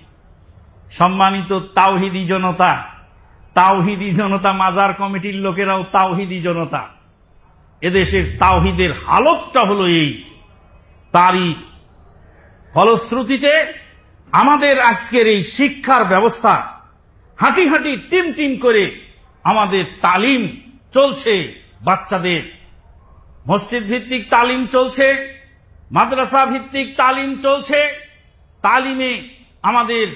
সম্মানিত তাওহিদি জনতা তাওহিদি জনতা মাজার কমিটির লোকেরাও তাওহিদি জনতা। এদেশের তাওহিদের হালতটা হলো এই। তারই ফলশ্রুতিতে আমাদের আজকের এই শিক্ষার ব্যবস্থা, হাঁটি হাঁটি, টিম টিম করে আমাদের তালিম চলছে বাচ্চাদের। মসজিদ ভিত্তিক তালিম চলছে, মাদ্রাসা ভিত্তিক তালিম চলছে। তালিমে আমাদের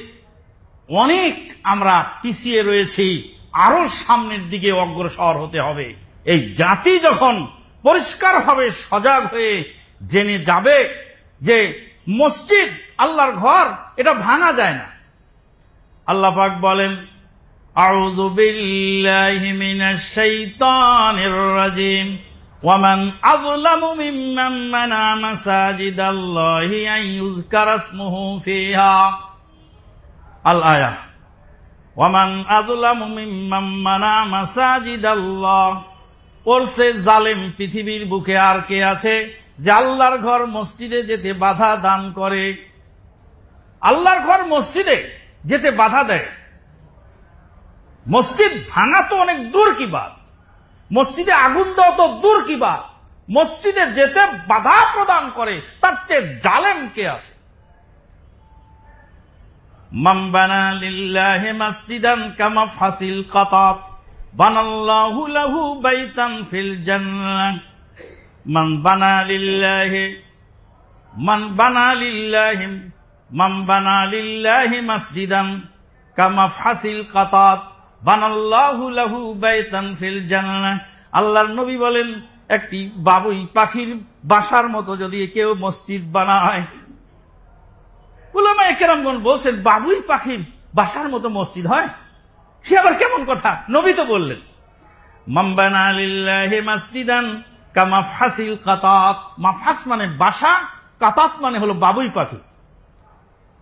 অনেক আমরা পিছিয়ে রয়েছি, আরও সামনের দিকে অগ্রসর হতে হবে। এই জাতি যখন পরিষ্কারভাবে সজাগ হয়ে জেনে যাবে যে মসজিদ আল্লাহর ঘর এটা ভাঙা যায় না আল্লাহ পাক বলেন أعوذ بالله من الشيطان الرجيم ومن أظلم ممن منع مساجد الله أن يذكر اسمه فيها الآية ومن أظلم ممن منع مساجد الله পড়ছে জালেম পৃথিবীর বুকে আর কে আছে যে আল্লাহর ঘর মসজিদে যেতে বাধা দান করে আল্লাহর ঘর মসজিদে যেতে বাধা দেয়। মসজিদ ভাঙা তো অনেক দূর কি বাদ মসজিদে আগুন দেওয়া তো দূর কি বাদ মসজিদে যেতে বাধা প্রদান করে, তার চেয়ে জালেম কে আছে? লিল্লাহে বানাল্লাহু মান বানা মান বানা লিল্লাহি বানা লিল্লাহি মসজিদান কামা ফাসিল কাতাত, বানাল্লাহু লাহু আল্লাহর নবী বলেন, একটি বাবুই পাখির বাসার মতো যদি কেউ মসজিদ বানায়। বলছেন, বাবুই পাখির বাসার মতো মসজিদ হয়? সে আবার কেমন কথা? নবী তো বললেন মাম্বানা লিল্লাহি কাতাত। মাফাস মানে বাসা, কাতাত মানে হলো বাবুই পাখি।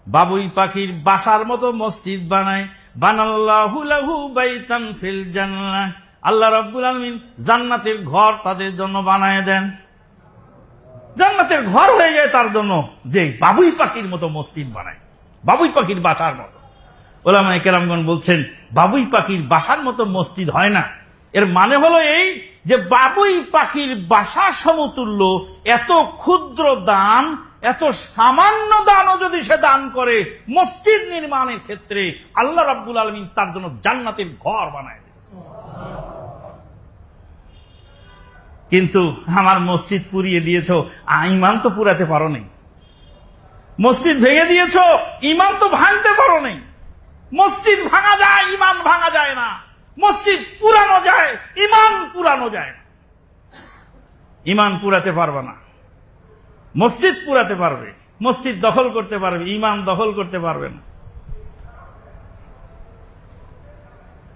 বাবুই পাখির বাসার মতো মসজিদ বানায়। বানাল্লাহু লাহু বাইতান ফিল জান্নাহ। আল্লাহ রাব্বুল আলামিন জান্নাতের ঘর তাদের জন্য বানায় দেন। জান্নাতের ঘর হয়ে যায় তার জন্য যে বাবুই পাখির মতো মসজিদ বানায়। বাবুই পাখির বাসার মতো। ওলামাই কেরামগণ বলছেন, বাবুই পাখির বাসার মতো মসজিদ হয় না। এর মানে হলো এই যে বাবুই পাখির বাসা সমতুল্য এত ক্ষুদ্র দান এত সামান্য দানও যদি সে দান করে, মসজিদ নির্মাণের ক্ষেত্রে আল্লাহ রাব্বুল আলমিন তার জন্য জান্নাতের ঘর বানায় কিন্তু আমার মসজিদ পুড়িয়ে দিয়েছ ইমান তো পুরাতে পারো নেই। মসজিদ ভেঙে দিয়েছ, ইমান তো ভাঙতে পারো নেই। মসজিদ ভাঙা যায়, ইমান ভাঙা যায় না। মসজিদ পুরানো যায়, ইমান পুরানো যায় ইমান পুরাতে পারবে না। মসজিদ পুরাতে পারবে, মসজিদ দখল করতে পারবে ইমান দখল করতে পারবে না।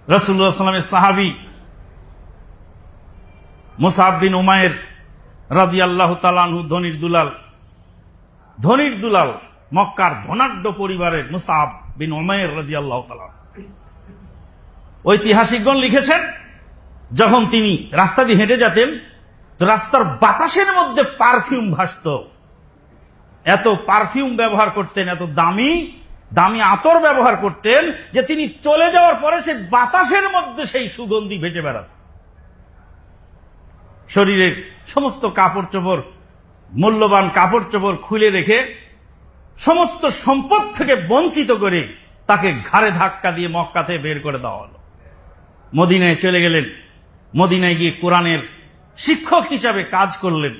রসুল্লাহামের সাহাবি মুসাব বিন উমায়ের রাজি আল্লাহ তালানহু ধনির দুলাল। ধনির দুলাল মক্কার ধনাঢ্য পরিবারের মুসাব বিন উমায়ের রাজি আল্লাহ ঐতিহাসিকগণ লিখেছেন, যখন তিনি রাস্তা দিয়ে হেঁটে যেতেন রাস্তার বাতাসের মধ্যে পারফিউম ভাসত। এত পারফিউম ব্যবহার করতেন, এত দামি দামি আতর ব্যবহার করতেন যে তিনি চলে যাওয়ার পরে সে বাতাসের মধ্যে সেই সুগন্ধি ভেজে বেড়াত। শরীরের সমস্ত কাপড় চোপড়, মূল্যবান কাপড় চোপড় খুলে রেখে সমস্ত সম্পদ থেকে বঞ্চিত করে তাকে ঘাড়ে ধাক্কা দিয়ে মক্কাতে বের করে দেওয়া হলো। মদিনায় চলে গেলেন। মদিনায় গিয়ে কোরআনের শিক্ষক হিসাবে কাজ করলেন।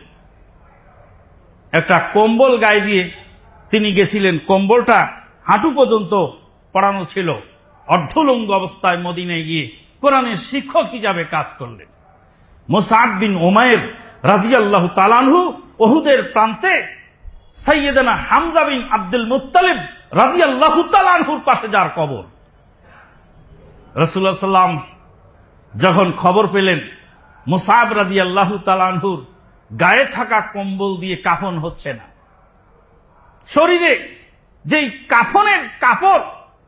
একটা কম্বল গায়ে দিয়ে তিনি গেছিলেন। কম্বলটা হাঁটু পর্যন্ত পড়ানো ছিল। অর্ধলঙ্গ অবস্থায় মদিনায় গিয়ে কোরআনের শিক্ষক হিসাবে কাজ করলেন। মোসাদ বিন ওমায়ের রাজিয়াল্লাহ তালানহু ওহুদের প্রান্তে সৈয়দনা হামজা বিন আব্দুল মুতালিব রাজিয়াল্লাহ তালানহুর পাশে যার কবর। রসুল্লাহ সাল্লাম যখন খবর পেলেন মুসাব রাজি আল্লাহ তালানহুর গায়ে থাকা কম্বল দিয়ে কাফন হচ্ছে না। শরীরে যেই কাফনের কাপড়,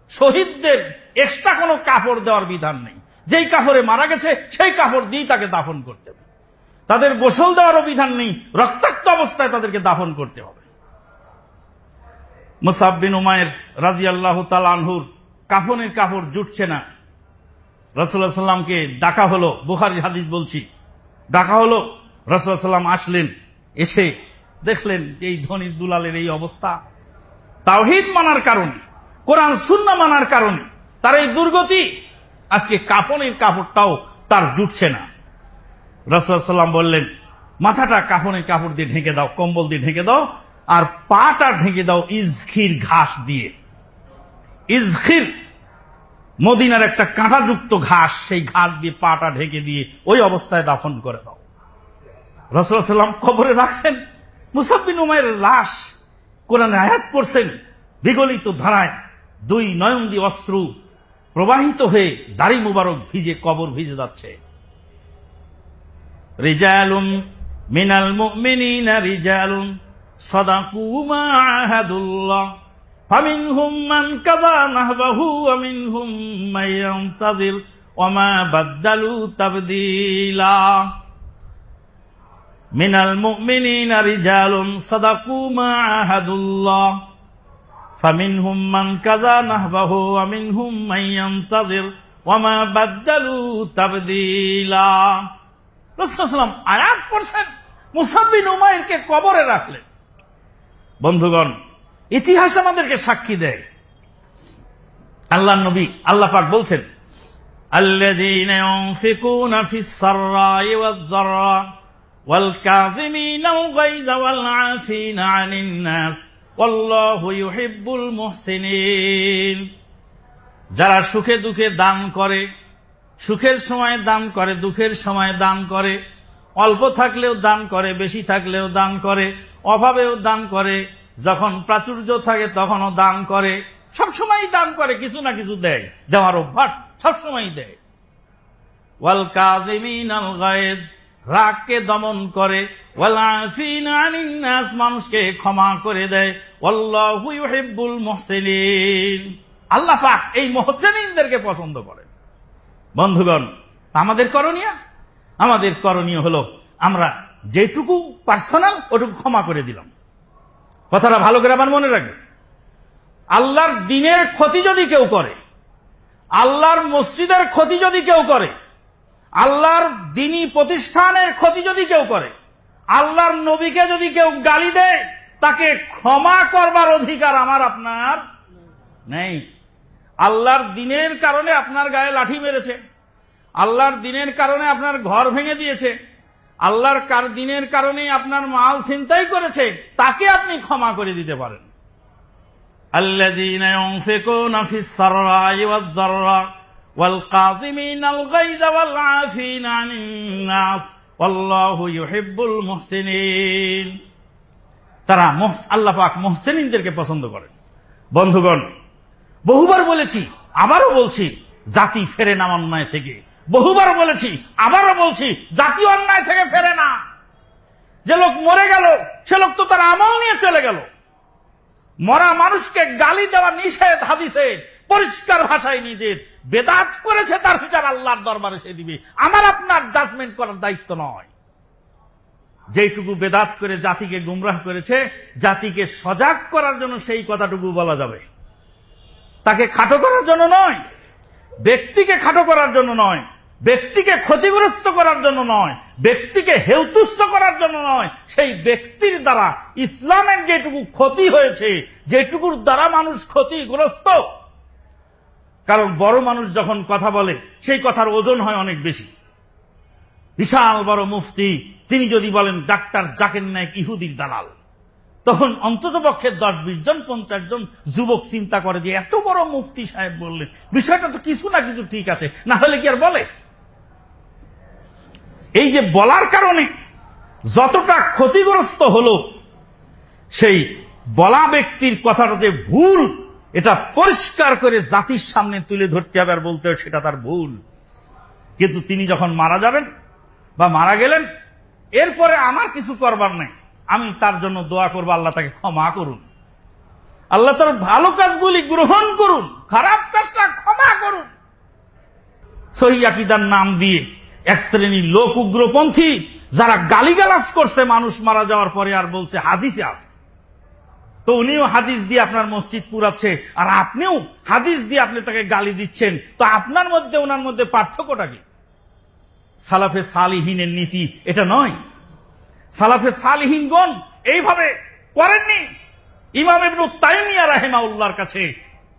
শহীদদের এক্সট্রা কোনো কাপড় দেওয়ার বিধান নেই। যেই কাপড়ে মারা গেছে, সেই কাপড় দিয়েই তাকে দাফন করতে হবে। তাদের গোসল দেওয়ারও বিধান নেই, রক্তাক্ত অবস্থায় তাদেরকে দাফন করতে হবে। মুসাববিন উমায়ের রাজি আল্লাহ তালানহুর কাফনের কাপড় জুটছে না। রসুল্লাহ সাল্লামকে ডাকা হলো বুখারি হাদিস বলছি। ডাকা হলো রসুল্লাহ সাল্লাম আসলেন, এসে দেখলেন এই ধনির দুলালের এই অবস্থা। তাওহিদ মানার কারণে, কোরআন শূন্য মানার কারণে, তার এই দুর্গতি, আজকে কাফনের কাপড়টাও তার জুটছে না। রসুল্লাম বললেন, মাথাটা কাফনের কাপড় দিয়ে ঢেকে দাও, কম্বল দিয়ে ঢেকে দাও, আর পাটা ঢেকে দাও ইজখির ঘাস দিয়ে। ইজখির মদিনার একটা কাঁটাযুক্ত ঘাস, সেই ঘাস দিয়ে পাটা ঢেকে দিয়ে ওই অবস্থায় দাফন করে দাও। রসুল্লাহাম কবরে রাখছেন। মুসাব্বিন উমায়ের লাশ কোরআনে আয়াত করছেন বিগলিত ধারায় দুই নয়ন্দি অস্ত্র প্রবাহিত হয়ে দাড়ি মুবারক ভিজে কবর ভিজে যাচ্ছে। রিজালুম মিনাল মুমিনিনা রিজালুম সাদাকু মা আহাদুল্লাহ। فمنهم من قضى نهبه ومنهم من ينتظر وما بدلوا تبديلا من المؤمنين رجال صدقوا ما عاهدوا الله فمنهم من قضى نهبه ومنهم من ينتظر وما بدلوا تبديلا রসুলাম আয়াত করছেন মুসাব্বিন উমাইরকে কবরে রাখলেন বন্ধুগণ ইতিহাস আমাদেরকে সাক্ষী দেয় আল্লাহ নবী আল্লাহ পাক বলছেন الذين ينفقون في السراء والضراء والكاظمين الغيظ والعافين عن الناس والله يحب المحسنين যারা সুখে দুঃখে দান করে সুখের সময় দান করে দুঃখের সময় দান করে অল্প থাকলেও দান করে বেশি থাকলেও দান করে অভাবেও দান করে যখন প্রাচুর্য থাকে তখনও দান করে সবসময় দান করে, কিছু না কিছু দেয়। দেওয়ার অভ্যাস সবসময় দেয়। ওয়াল কাজিমিন আল গায়েদ, রাগকে দমন করে, ওয়াল আফিন আনিন নাস, মানুষকে ক্ষমা করে দেয়। ওয়াল্লাহু ইউহিব্বুল মুহসিনিন। আল্লাহ পাক এই মুহসিনিনদেরকে পছন্দ করেন। বন্ধুগণ, আমাদের করণীয়? আমাদের করণীয় হলো, আমরা যেটুকু পার্সোনাল ওটুকু ক্ষমা করে দিলাম। কথাটা ভালো করে আমার মনে রাখবে। আল্লাহর দিনের ক্ষতি যদি কেউ করে, আল্লাহর মসজিদের ক্ষতি যদি কেউ করে, আল্লাহর দিনী প্রতিষ্ঠানের ক্ষতি যদি কেউ করে, আল্লাহর নবীকে যদি কেউ গালি দেয়, তাকে ক্ষমা করবার অধিকার আমার আপনার নেই। আল্লাহর দিনের কারণে আপনার গায়ে লাঠি মেরেছে, আল্লাহর দিনের কারণে আপনার ঘর ভেঙে দিয়েছে আল্লাহর কার দিনের কারণে আপনার মাল ছিনতাই করেছে তাকে আপনি ক্ষমা করে দিতে পারেন الذين ينفقون في السراء والضراء والقاظمين الغيظ والعافين عن الناس والله يحب المحسنين তারা আল্লাহ পাক মোহসেনিনদেরকে পছন্দ করেন বন্ধুগণ বহুবার বলেছি আবারও বলছি জাতি ফেরে না অন্যায় থেকে বহুবার বলেছি, আবারও বলছি জাতি অন্যায় থেকে ফেরে না। যে লোক মরে গেল, সে লোক তো তার আমল নিয়ে চলে গেল। মরা মানুষকে গালি দেওয়া নিষেধ হাদিসে, পরিষ্কার ভাষায় নিজের বেদাত করেছে তার বিচার আল্লাহর দরবারে সে দিবে। আমার আপনার জাজমেন্ট করার দায়িত্ব নয়। যেটুকু বেদাত করে জাতিকে গুমরাহ করেছে, জাতিকে সজাগ করার জন্য সেই কথাটুকু বলা যাবে। তাকে খাটো করার জন্য নয়, ব্যক্তিকে খাটো করার জন্য নয় ব্যক্তিকে ক্ষতিগ্রস্ত করার জন্য নয়, ব্যক্তিকে হেউতুস্ত করার জন্য নয়, সেই ব্যক্তির দ্বারা ইসলামের যেটুকু ক্ষতি হয়েছে, যেটুকুর দ্বারা মানুষ ক্ষতিগ্রস্ত। কারণ বড় মানুষ যখন কথা বলে, সেই কথার ওজন হয় অনেক বেশি। বিশাল বড় মুফতি, তিনি যদি বলেন, ডাক্তার জাকের নায়ক ইহুদির দালাল। তখন অন্তত পক্ষে দশ বিশ জন, পঞ্চাশ জন যুবক চিন্তা করে যে, এত বড় মুফতি সাহেব বললেন, বিষয়টা তো কিছু না কিছু ঠিক আছে, না হলে কি আর বলে? এই যে বলার কারণে যতটা ক্ষতিগ্রস্ত হল, সেই বলা ব্যক্তির কথাটা যে ভুল, এটা পরিষ্কার করে জাতির সামনে তুলে ধরতে হবে আর বলতে হবে সেটা তার ভুল। কিন্তু তিনি যখন মারা যাবেন বা মারা গেলেন, এরপরে আমার কিছু করবার নেই। আমি তার জন্য দোয়া করব, আল্লাহ তাকে ক্ষমা করুন। আল্লাহ তার ভালো কাজগুলি গ্রহণ করুন, খারাপ কাজটা ক্ষমা করুন। সহিদার নাম দিয়ে এক শ্রেণির লোক উগ্রপন্থী যারা গালিগালাজ করছে, মানুষ মারা যাওয়ার পরে আর বলছে, হাদিসে আছে। তো উনিও হাদিস দিয়ে আপনার মসজিদ পুরাচ্ছে, আর আপনিও হাদিস দিয়ে আপনি তাকে গালি দিচ্ছেন। তো আপনার মধ্যে, ওনার মধ্যে পার্থক্যটা কি? সালাফে সালিহীনের নীতি এটা নয়। সালাফে সালিহীনগণ এইভাবে করেননি। ইমাম ইবনু তাইমিয়া রাহেমাউল্লাহর কাছে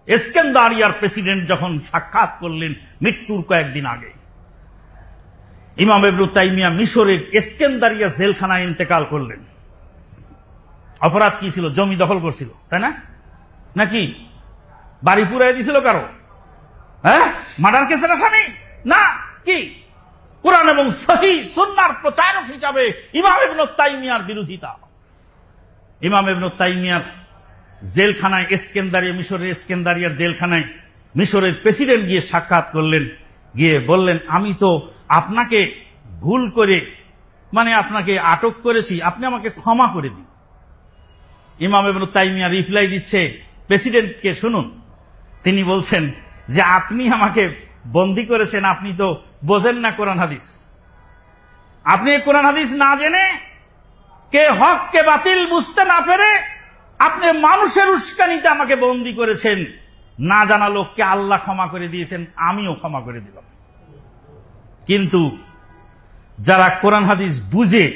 এসকেন্দারিয়ার প্রেসিডেন্ট যখন সাক্ষাৎ করলেন মৃত্যুর কয়েকদিন আগে। ইমাম ইবনু তাইমিয়া মিশরের এসকেন্দারিয়া জেলখানায় ইন্তেকাল করলেন। অপরাধ কি ছিল? জমি দখল করছিল, তাই না? নাকি? বাড়ি পুরাই দিছিল কারও? হ্যাঁ? মার্ডার কেসের আসামি? না, কি? কোরআন এবং সহি সুন্নার প্রচারক হিসাবে ইমাম ইবনু তাইমিয়ার বিরোধিতা। ইমাম এবনু তাইমিয়ার জেলখানায়, এসকেন্দারিয়া, মিশরের এসকেন্দারিয়ার জেলখানায় মিশরের প্রেসিডেন্ট গিয়ে সাক্ষাৎ করলেন। গিয়ে বললেন, আমি তো আপনাকে ভুল করে মানে আপনাকে আটক করেছি, আপনি আমাকে ক্ষমা করে দিন। ইমাম এবনু তাইমিয়া রিপ্লাই দিচ্ছে, প্রেসিডেন্টকে শুনুন। তিনি বলছেন যে আপনি আমাকে বন্দি করেছেন, আপনি তো বোঝেন না কোরআন হাদিস। আপনি কোরআন হাদিস না জেনে, কে হক, কে বাতিল বুঝতে না পেরে আপনি মানুষের উস্কানিতে আমাকে বন্দি করেছেন। না জানা লোককে আল্লাহ ক্ষমা করে দিয়েছেন, আমিও ক্ষমা করে দিলাম। কিন্তু যারা কোরআন হাদিস বুঝে,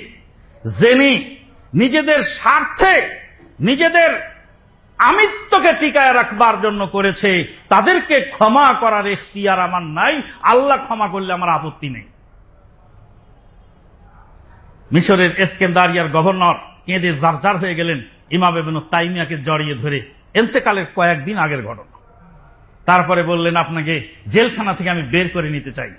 জেনে, নিজেদের স্বার্থে, নিজেদের আমিত্বকে টিকায় রাখবার জন্য করেছে, তাদেরকে ক্ষমা করার এখতিয়ার আমার নাই, আল্লাহ ক্ষমা করলে আমার আপত্তি নেই। মিশরের এসকেন্দারিয়ার গভর্নর কেঁদে জারজার হয়ে গেলেন ইমাম এবেন তাইমিয়াকে জড়িয়ে ধরে এন্তেকালের কয়েকদিন আগের ঘটনা। তারপরে বললেন, আপনাকে জেলখানা থেকে আমি বের করে নিতে চাই।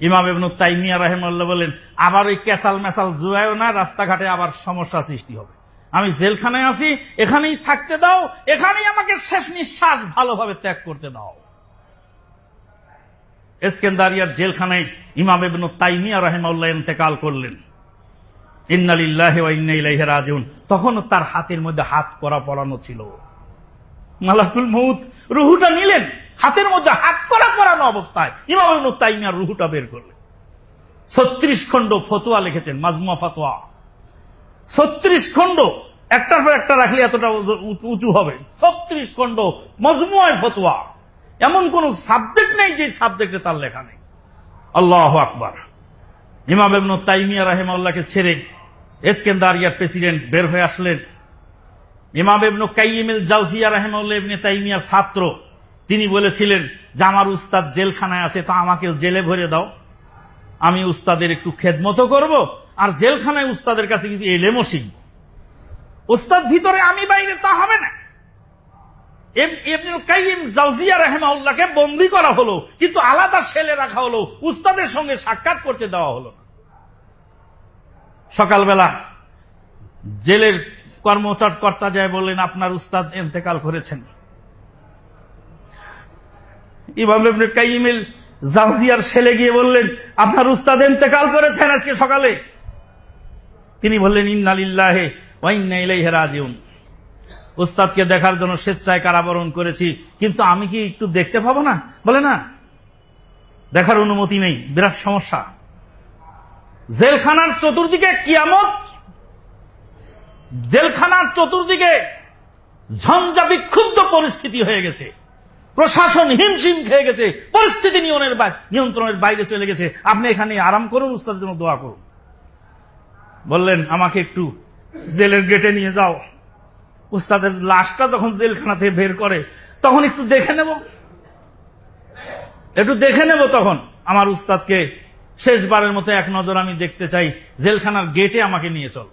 ইমাম এবনু তাইমিয়া রাহেমাল্লাহ বলেন, আবার ওই ক্যাসাল মেসাল জুয়ায়ও না, রাস্তাঘাটে আবার সমস্যা সৃষ্টি হবে। আমি জেলখানায় আছি, এখানেই থাকতে দাও, এখানেই আমাকে শেষ নিঃশ্বাস ভালোভাবে ত্যাগ করতে দাও। এসকেন্দারিয়ার জেলখানায় ইমাম এবনু তাইমিয়া রাহেমাল্লাহ ইন্তেকাল করলেন। ইন্নালিল্লাহ ইন্নাইলাইহ রাজিউন। তখনও তার হাতের মধ্যে হাত করা পড়ানো ছিল। মালাকুল মৌত রুহুটা নিলেন। হাতের মধ্যে হাত করা পড়ানো অবস্থায় ইমাম তাইমিয়ার রুহুটা বের করলেন। ছত্রিশ খণ্ড ফতোয়া লিখেছেন, মাজমুয়া ফতোয়া। ছত্রিশ খণ্ড, একটার পর একটা রাখলে এতটা উঁচু হবে। ছত্রিশ খণ্ড মজমুয়ায় ফতোয়া। এমন কোন সাবজেক্ট নেই যে সাবজেক্টে তার লেখা নেই। আল্লাহ আকবার। ইমাম এবনু তাইমিয়া রাহেমাল্লাহকে ছেড়ে এসকেন্দারিয়ার প্রেসিডেন্ট বের হয়ে আসলেন। ইমাম এবনু কাইমিল জাউজিয়া রাহেমাল্লাহ ইবনে তাইমিয়ার ছাত্র। তিনি বলেছিলেন যে আমার উস্তাদ জেলখানায় আছে, তা আমাকেও জেলে ভরে দাও। আমি উস্তাদের একটু খেদমত করব, আর জেলখানায় উস্তাদের কাছে কিন্তু এলেমও শিখব। উস্তাদ ভিতরে আমি, বাইরে তা হবে না। রাহেমাউল্লাহকে বন্দি করা হলো, কিন্তু আলাদা সেলে রাখা হলো, উস্তাদের সঙ্গে সাক্ষাৎ করতে দেওয়া হলো সকালবেলা জেলের কর্মচার কর্তা যায় বললেন, আপনার উস্তাদ এন্তেকাল করেছেন। ইমাম ইবনে জাউজিয়ার ছেলে গিয়ে বললেন, আপনার উস্তাদ এন্তেকাল করেছেন আজকে সকালে। তিনি বললেন ইন্নালিল্লাহে রাজিউন। উস্তাদকে দেখার জন্য স্বেচ্ছায় কারাবরণ করেছি, কিন্তু আমি কি একটু দেখতে পাবো না? বলে না। দেখার অনুমতি নেই, বিরাট সমস্যা। জেলখানার চতুর্দিকে কিয়ামত, জেলখানার চতুর্দিকে ঝঞ্ঝা বিক্ষুব্ধ পরিস্থিতি হয়ে গেছে। প্রশাসন হিমশিম খেয়ে গেছে, পরিস্থিতি নিয়মের নিয়ন্ত্রণের বাইরে চলে গেছে। আপনি এখানে আরাম করুন, উস্তাদের জন্য দোয়া করুন। বললেন, আমাকে একটু জেলের গেটে নিয়ে যাও। উস্তাদের লাশটা তখন জেলখানা থেকে বের করে, তখন একটু দেখে নেব। একটু দেখে নেব তখন। আমার উস্তাদকে শেষবারের মতো এক নজর আমি দেখতে চাই, জেলখানার গেটে আমাকে নিয়ে চল।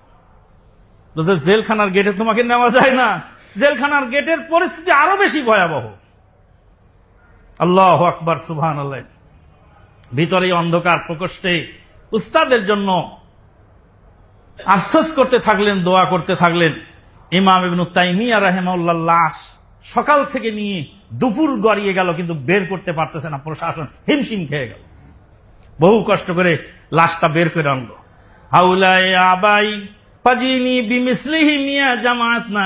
জেলখানার গেটে তোমাকে নেওয়া যায় না। জেলখানার গেটের পরিস্থিতি আরও বেশি ভয়াবহ। আল্লাহ আকবর আল্লাহ ভিতরে অন্ধকার প্রকোষ্ঠে উস্তাদের জন্য আফসোস করতে থাকলেন, দোয়া করতে থাকলেন। ইমাম ইবনু তাইমিয়া রাহেমাউল্লাহ লাশ সকাল থেকে নিয়ে দুপুর গড়িয়ে গেল, কিন্তু বের করতে পারতেছে না। প্রশাসন হিমশিম খেয়ে গেল। বহু কষ্ট করে লাশটা বের করে আনলো। হাউলায় আবাই ফাজিনি বিমিসলিহি মিয়া জামাত না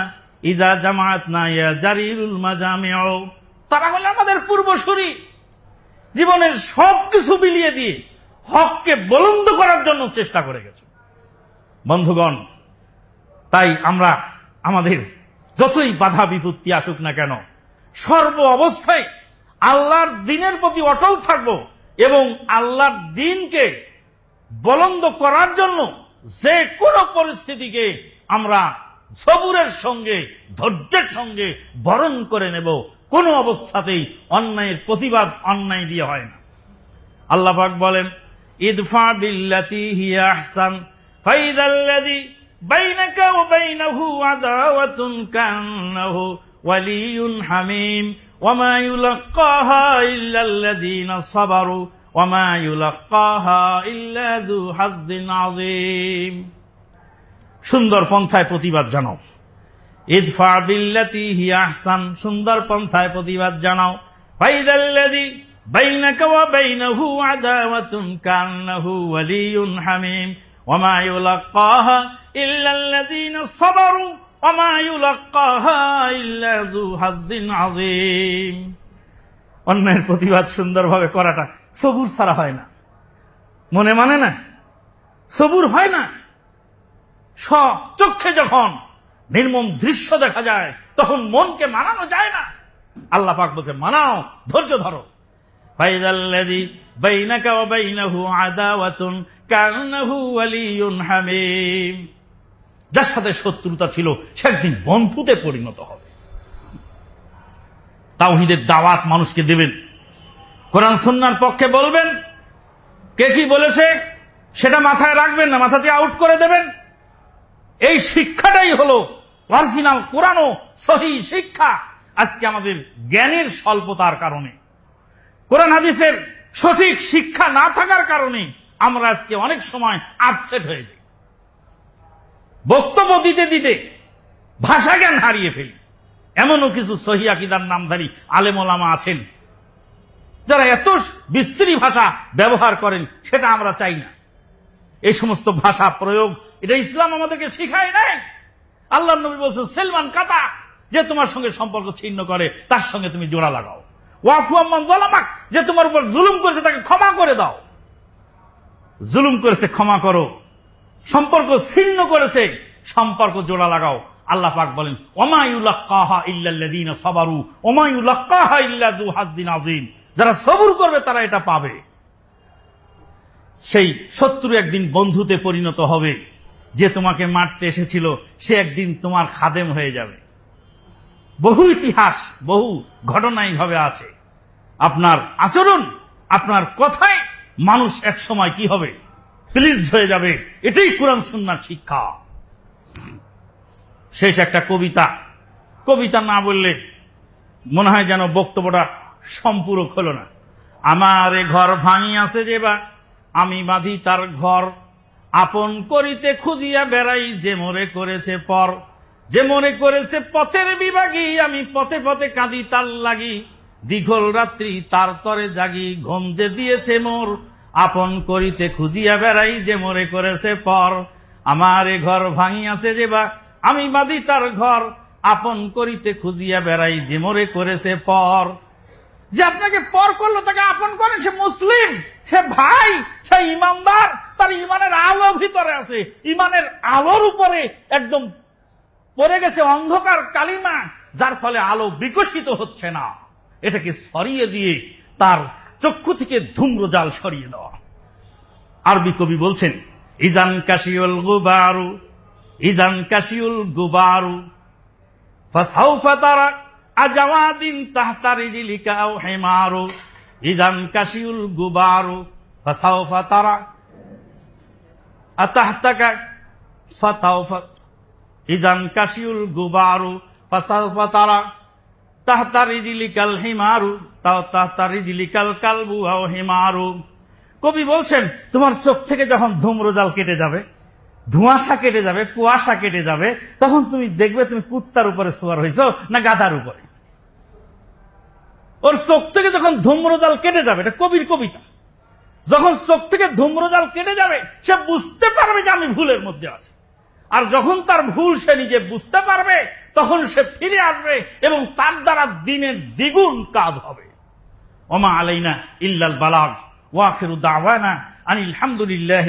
ইদা জামাত না ইয়া জারিরুল মাজামিউ। তারা হলে আমাদের পূর্বসূরি। জীবনের সবকিছু বিলিয়ে দিয়ে হককে বলন্দ করার জন্য চেষ্টা করে গেছে। বন্ধুগণ, তাই আমরা আমাদের যতই বাধা বিপত্তি আসুক না কেন, সর্ব অবস্থায় আল্লাহর দিনের প্রতি অটল থাকব এবং আল্লাহর দিনকে বলন্দ করার জন্য যে কোনো পরিস্থিতিকে আমরা সবুরের সঙ্গে, ধৈর্যের সঙ্গে বরণ করে নেব। কোন অবস্থাতেই অন্যায়ের প্রতিবাদ অন্যায় দিয়ে হয় না। আল্লাহ পাক বলেন, ইদফা বিল্লাতি হিয়া আহসান, ফাইদাল্লাযী বাইনাকা ওয়া বাইনাহু আদাওয়াতুন কান্নাহু ওয়ালিয়ুন হামীম ওয়ামা ইউলাক্কাহা ইল্লাল্লাযীনা সাবারু ওয়ামা ইউলাক্কাহা ইল্লা যু হাযযিন আযীম। সুন্দর পন্থায় প্রতিবাদ জানাও। ইদফা বিল্লাতি হিয়া আহসান, সুন্দর পন্থায় প্রতিবাদ জানাও। ফাইদাল্লাযী বাইনাকা ওয়া বাইনাহু আদাওয়াতুন কান্নাহু ওয়ালিয়ুন হামীম। ওয়া মা ইউলাক্কাহা ইল্লাল্লাযীনা সাবারু ওয়া ইউলাক্কাহা ইল্লা যু হাযযিন আযীম। অন্যের প্রতিবাদ সুন্দরভাবে করাটা সবুর ছাড়া হয় না। মনে মানে না? সবুর হয় না? সব চক্ষে যখন নির্মম দৃশ্য দেখা যায়, তখন মনকে মানানো যায় না। আল্লাহ পাক বলছে, মানাও, ধৈর্য ধরো। যার সাথে শত্রুতা ছিল, সে একদিন বন্ধুতে পরিণত হবে। তাওহীদের দাওয়াত মানুষকে দেবেন। কোরআন সুন্নার পক্ষে বলবেন, কে কি বলেছে, সেটা মাথায় রাখবেন না মাথা দিয়ে আউট করে দেবেন। এই শিক্ষাটাই হলো অরিজিনাল কোরআন সহি শিক্ষা আজকে আমাদের জ্ঞানের স্বল্পতার কারণে। কোরআন হাদিসের সঠিক শিক্ষা না থাকার কারণে আমরা আজকে অনেক সময় আপসেট হয়ে যাই। বক্তব্য দিতে দিতে ভাষা জ্ঞান হারিয়ে ফেলি। এমনও কিছু সহি আকিদার নামধারী আলেমোলামা আছেন, যারা এত বিশ্রী ভাষা ব্যবহার করেন, সেটা আমরা চাই না। এই সমস্ত ভাষা প্রয়োগ, এটা ইসলাম আমাদেরকে শিখায় নেয় আল্লাহ নবী বলছেন, সেলমান, কাতা, যে তোমার সঙ্গে সম্পর্ক ছিন্ন করে, তার সঙ্গে তুমি জোড়া লাগাও। ওয়াফু আম্মান জলামাক যে তোমার উপর জুলুম করেছে, তাকে ক্ষমা করে দাও। জুলুম করেছে, ক্ষমা করো। সম্পর্ক ছিন্ন করেছে, সম্পর্ক জোড়া লাগাও। আল্লাহ পাক বলেন যারা সবুর করবে, তারা এটা পাবে। সেই শত্রু একদিন বন্ধুতে পরিণত হবে। যে তোমাকে মারতে এসেছিল, সে একদিন তোমার খাদেম হয়ে যাবে। বহু ইতিহাস, বহু ঘটনা এইভাবে আছে। আপনার আচরণ, আপনার কথায় মানুষ এক সময় কি হবে? প্লিজ হয়ে যাবে। এটাই কোরআন সুন্নার শিক্ষা। শেষ একটা কবিতা। কবিতা না বললে মনে হয় যেন বক্তব্যটা সম্পূরক হলো না। আমার ঘর ভাঙিয়াছে যে বা আমি বাঁধি তার ঘর। আপন করিতে খুঁজিয়া বেড়াই যে মরে করেছে পর। যে মনে করেছে পথের বিভাগী, আমি পথে পথে কাঁদি তার লাগি। দীঘল রাত্রি তার তরে জাগি, ঘুম যে দিয়েছে মোর। আপন করিতে খুঁজিয়া বেড়াই যে মরে করেছে পর। আমার এ ঘর ভাঙিয়াছে যে বা, আমি বাঁধি তার ঘর। আপন করিতে খুঁজিয়া বেড়াই যে মরে করেছে পর। যে আপনাকে পর করল, তাকে আপন করেন সে মুসলিম, সে ভাই, সে ইমানদার তার ইমানের আলো ভিতরে আছে। ইমানের আলোর উপরে একদম পড়ে গেছে অন্ধকার কালিমা, যার ফলে আলো বিকশিত হচ্ছে না। এটাকে সরিয়ে দিয়ে তার চক্ষু থেকে ধূম্রজাল সরিয়ে দেওয়া। আরবি কবি বলছেন, ইজান কাশিউল গুবারু, ইজান কাশিউল গুবারু, ফাসাউফা তারা আজাওয়াদিন ইজান কাশিউল কাশিউল তাও কবি বলছেন, তোমার চোখ থেকে যখন ধূম্রজাল কেটে যাবে, ধোঁয়াশা কেটে যাবে, কুয়াশা কেটে যাবে, তখন তুমি দেখবে তুমি কুত্তার উপরে সোয়ার হয়েছ না গাধার উপরে। ওর চোখ থেকে যখন ধূম্রজাল কেটে যাবে, এটা কবির কবিতা। যখন চোখ থেকে ধুম্রজাল কেটে যাবে, সে বুঝতে পারবে যে আমি ভুলের মধ্যে আছি। আর যখন তার ভুল সে নিজে বুঝতে পারবে, তখন সে ফিরে আসবে এবং তার দ্বারা দিনের দ্বিগুণ কাজ হবে। ওমা আলাইনা ইল্লাল বালাগ ওয়াখিরু দাওয়ানা আনিল হামদুলিল্লাহ